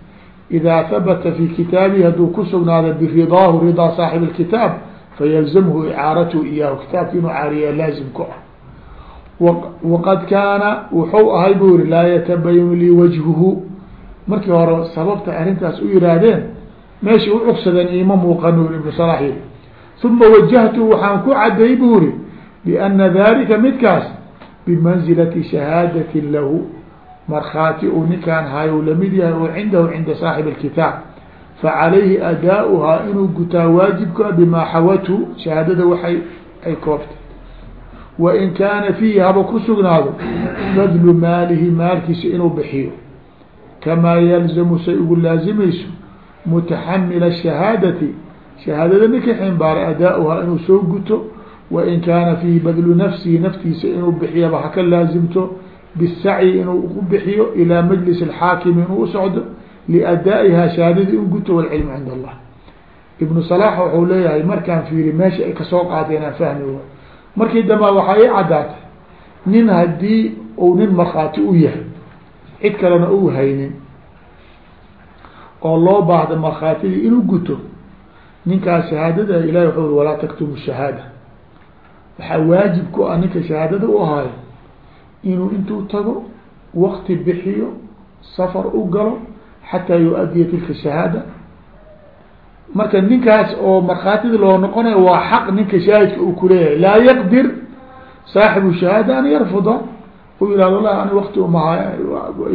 idaa habata fi kitaabihi hadduu ku sugnaada biridaahu ridaa saaxib اlkitaab fayalzamhu icaaratuhu iyaahu kitaabka inuu caariyaa laazim ku ah waqad kaana wuxuu ahay buu yihi laa yatabayanu lii wajhuhu markii hore sababta arrintaas u yihaahdeen meeshay u cugsadeen ima muuqan uri ibnu salax yiri uma wajahtu waxaan ku caday buu ri biana dalika midkaas bimanzilati shahaadatin lahu markhaati uu ninkaan hayo la mid yahay oo cindahu cinda saaxib اlkitaab facalayhi adaauhaa inuu gutaa waajibka bimaa xawathu shahaadada waxay ay koobtay. Wain kaana fiihi haba ku sugnaado badlu maalihi maalkiisa inuu bixiyo. Kamaa yalzamu say ugu laazimayso mutaxamila shahaadati shahaadada ninka ximbaara adaauhaa inuu soo guto. Wain kaana fiihi badlu nafsihi naftiisa inuu bixiyaba haka laazimto bisacyi inuu ku bixiyo ilaa majlis alxaakimi inuu usocdo liadaa'ihaa shahaadadii u guto walcilmu cind allah ibnu salaax wuxuu leeyahay markaan fiiri meesha ay ka soo qaateen aan fahmi wa markii dambaa waxaa ii caddaatay nin haddii uu nin markhaati u yahay cid kalena u haynin oo loo baahda markhaatidii inuu guto ninkaas shahaadada ilahi wuxuu walaa taktumu shahaada waxaa waajib ku ah ninka shahaadada u ahaayo inuu intuu tago wakti bixiyo safar u galo xataa yu-adiya tilka shahaada. Marka ninkaas oo markhaatida loo noqonayo waa xaq ninka shaahidka uu kuleeyahay laa yaqdir saaxibu shahaada an yarfuda. U yihahdo la ani wakti umaha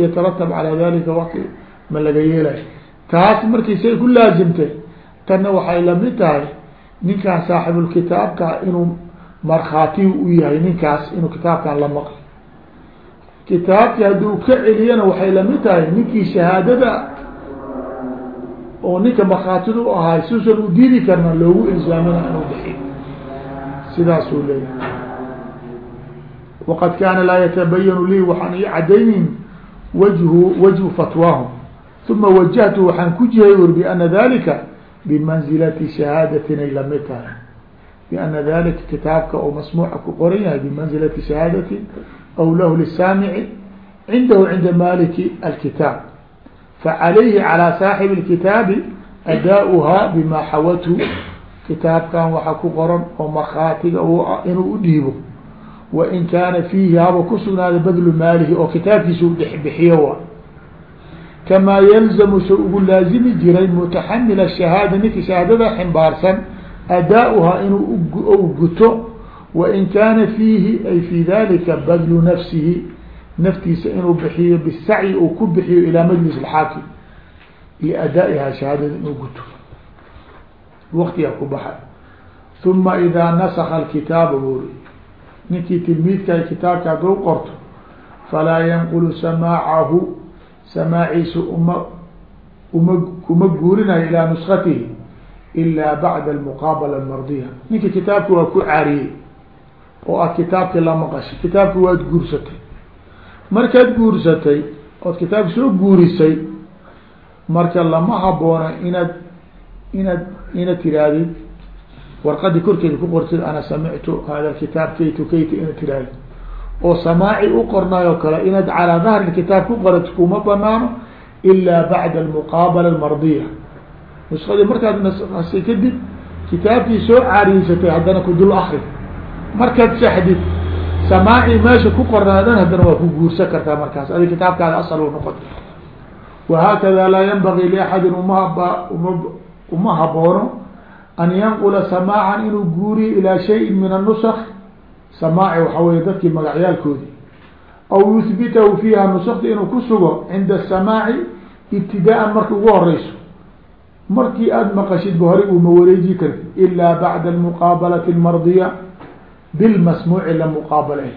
yataratab calaa dalika wakti ma laga yeelayo taas markii say ku laazimtay tanna waxay la mid tahay ninkaan saaxibulkitaabka inuu markhaati u yahay ninkaas inuu kitaabkan la maqli kitaabkii hadduu ka celiyana waxay la mid tahay ninkii shahaadada oo ninka markhaatida u ahaay suusan u diidi karna loogu ilzaamina inuu bixiy sidaasuu leeyahay. Waqad kaana laa yatabayanu lii waxaan ii cadaynin wajhu wajhu fatwaahum. Uma wajahtu waxaan ku jihay ur biana dalika bimanzilati shahaadatinay la mid tahay. Biana dalika kitaabka oo masmuuca ku qoran yahay bimanzilati shahaadati aw lahu lisaamici cindahu cinda maliki alkitaab facalayhi calىa saaxibi اlkitaabi adaauhaa bimaa xawathu kitaabkan waxa ku qoran oo markhaatiga inuu udhiibo wain kaana fiihi haba ku sugnaada badlu maalihi oo kitaabkiisa bixiyo wa kamaa yalzamu sa ugu laazimi jiray mutaxamila shahaada ninka shahaadada ximbaarsan adaauhaa inuu guto wain kaana fiihi ay fi dalika badlu nafsihi naftiisa inuu bixiyo bisacyi uu ku bixiyo ilaa majlis alxaakim liadaa'ihaa shahaadada inuu guto waktigaa ku baxay uma idaa nasaka alkitaaba buuri ninkii tilmiidka kitaabka hadduu qorto falaa yanqulu samaacahu samaaciisa uma uma kuma guurinayo ilaa nuskatihi ilaa bacda almuqaabala almardiya ninka kitaabka waa ku caariyey oo ah kitaabkii la maqashay. Kitaabka waad guursatay. Markaad guursatay ood kitaabka soo guurisay marka lama haboona inaad inaad inaad tirahdid warqadii korkeeda ku qortid ana samictu hada kitaab kaytu kaytu inaad tirahdid. Oo samaaci u qornaayoo kale inaad calaa dahri kitaab ku qorat kuma banaano ilaa bacda almuqaabala almardiya. Nuskadii markaad nasay kadib kitaabkii soo caariyeysatay haddana ku dul akri markaad saxdid samaaci meesha ku qornaadan haddana waa ku guursan kartaa markaas. Adi kitaabkaada asal u noqota wahaakada laa yanbagii liaxadin umahaba uma haboono an yanqula samaacan inuu guuriyo ilaa shayin min anusk samaaci waxaa wey dadkii magacyaalkoodii. Aw yuhbitahu fiiha nusakta inuu ku sugo cinda asamaaci ibtidaaan marka ugu horeyso markii aada maqashid ba hore uma wareeji karti ilaa bacda almuqaabalati almardiya bilmasmuuci la muqaabale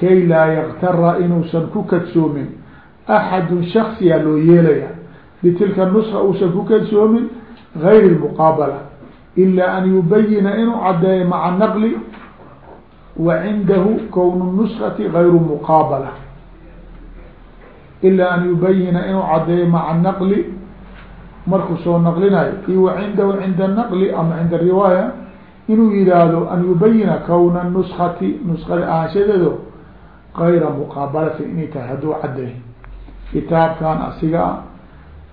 kay laa yaktara inuusan ku kadsoomin axadun shaksiyaa loo yeelaya bitilka nuska uusan ku kadsoomin gayr lmuqaabala ilaa an yubayina inuu cadeeyo maca naqli wa cindahu kownu nuskati gayru muqaabala ilaa an yubayina inuu cadeeyo maca naqli markuu soo naqlinayo iyo wa cindahu cinda naqli ama cinda riwaaya inuu yihaahdo an yubayina kowna nuskati nuskada ahaanshadeedo gayra muqaabalatin inay tahay hadduu cadeey kitaabkan asiga a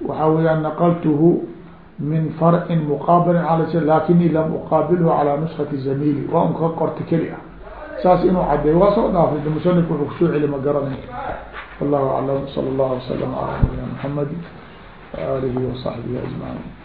waxaa weyaan naqaltuhu min farcin muqaabalin ala sh lakinii lam uqaabilhu calaa nuskati zamili waa un ka qorta keli ah. Saas inuu cadeey waa soo dhaafay musanif wuxuu ku soo celi ma garanay. Wallahu aclam sala allahu wasalam ala nabiyina maxamedi wa alihi wa saxbihi ajmaciin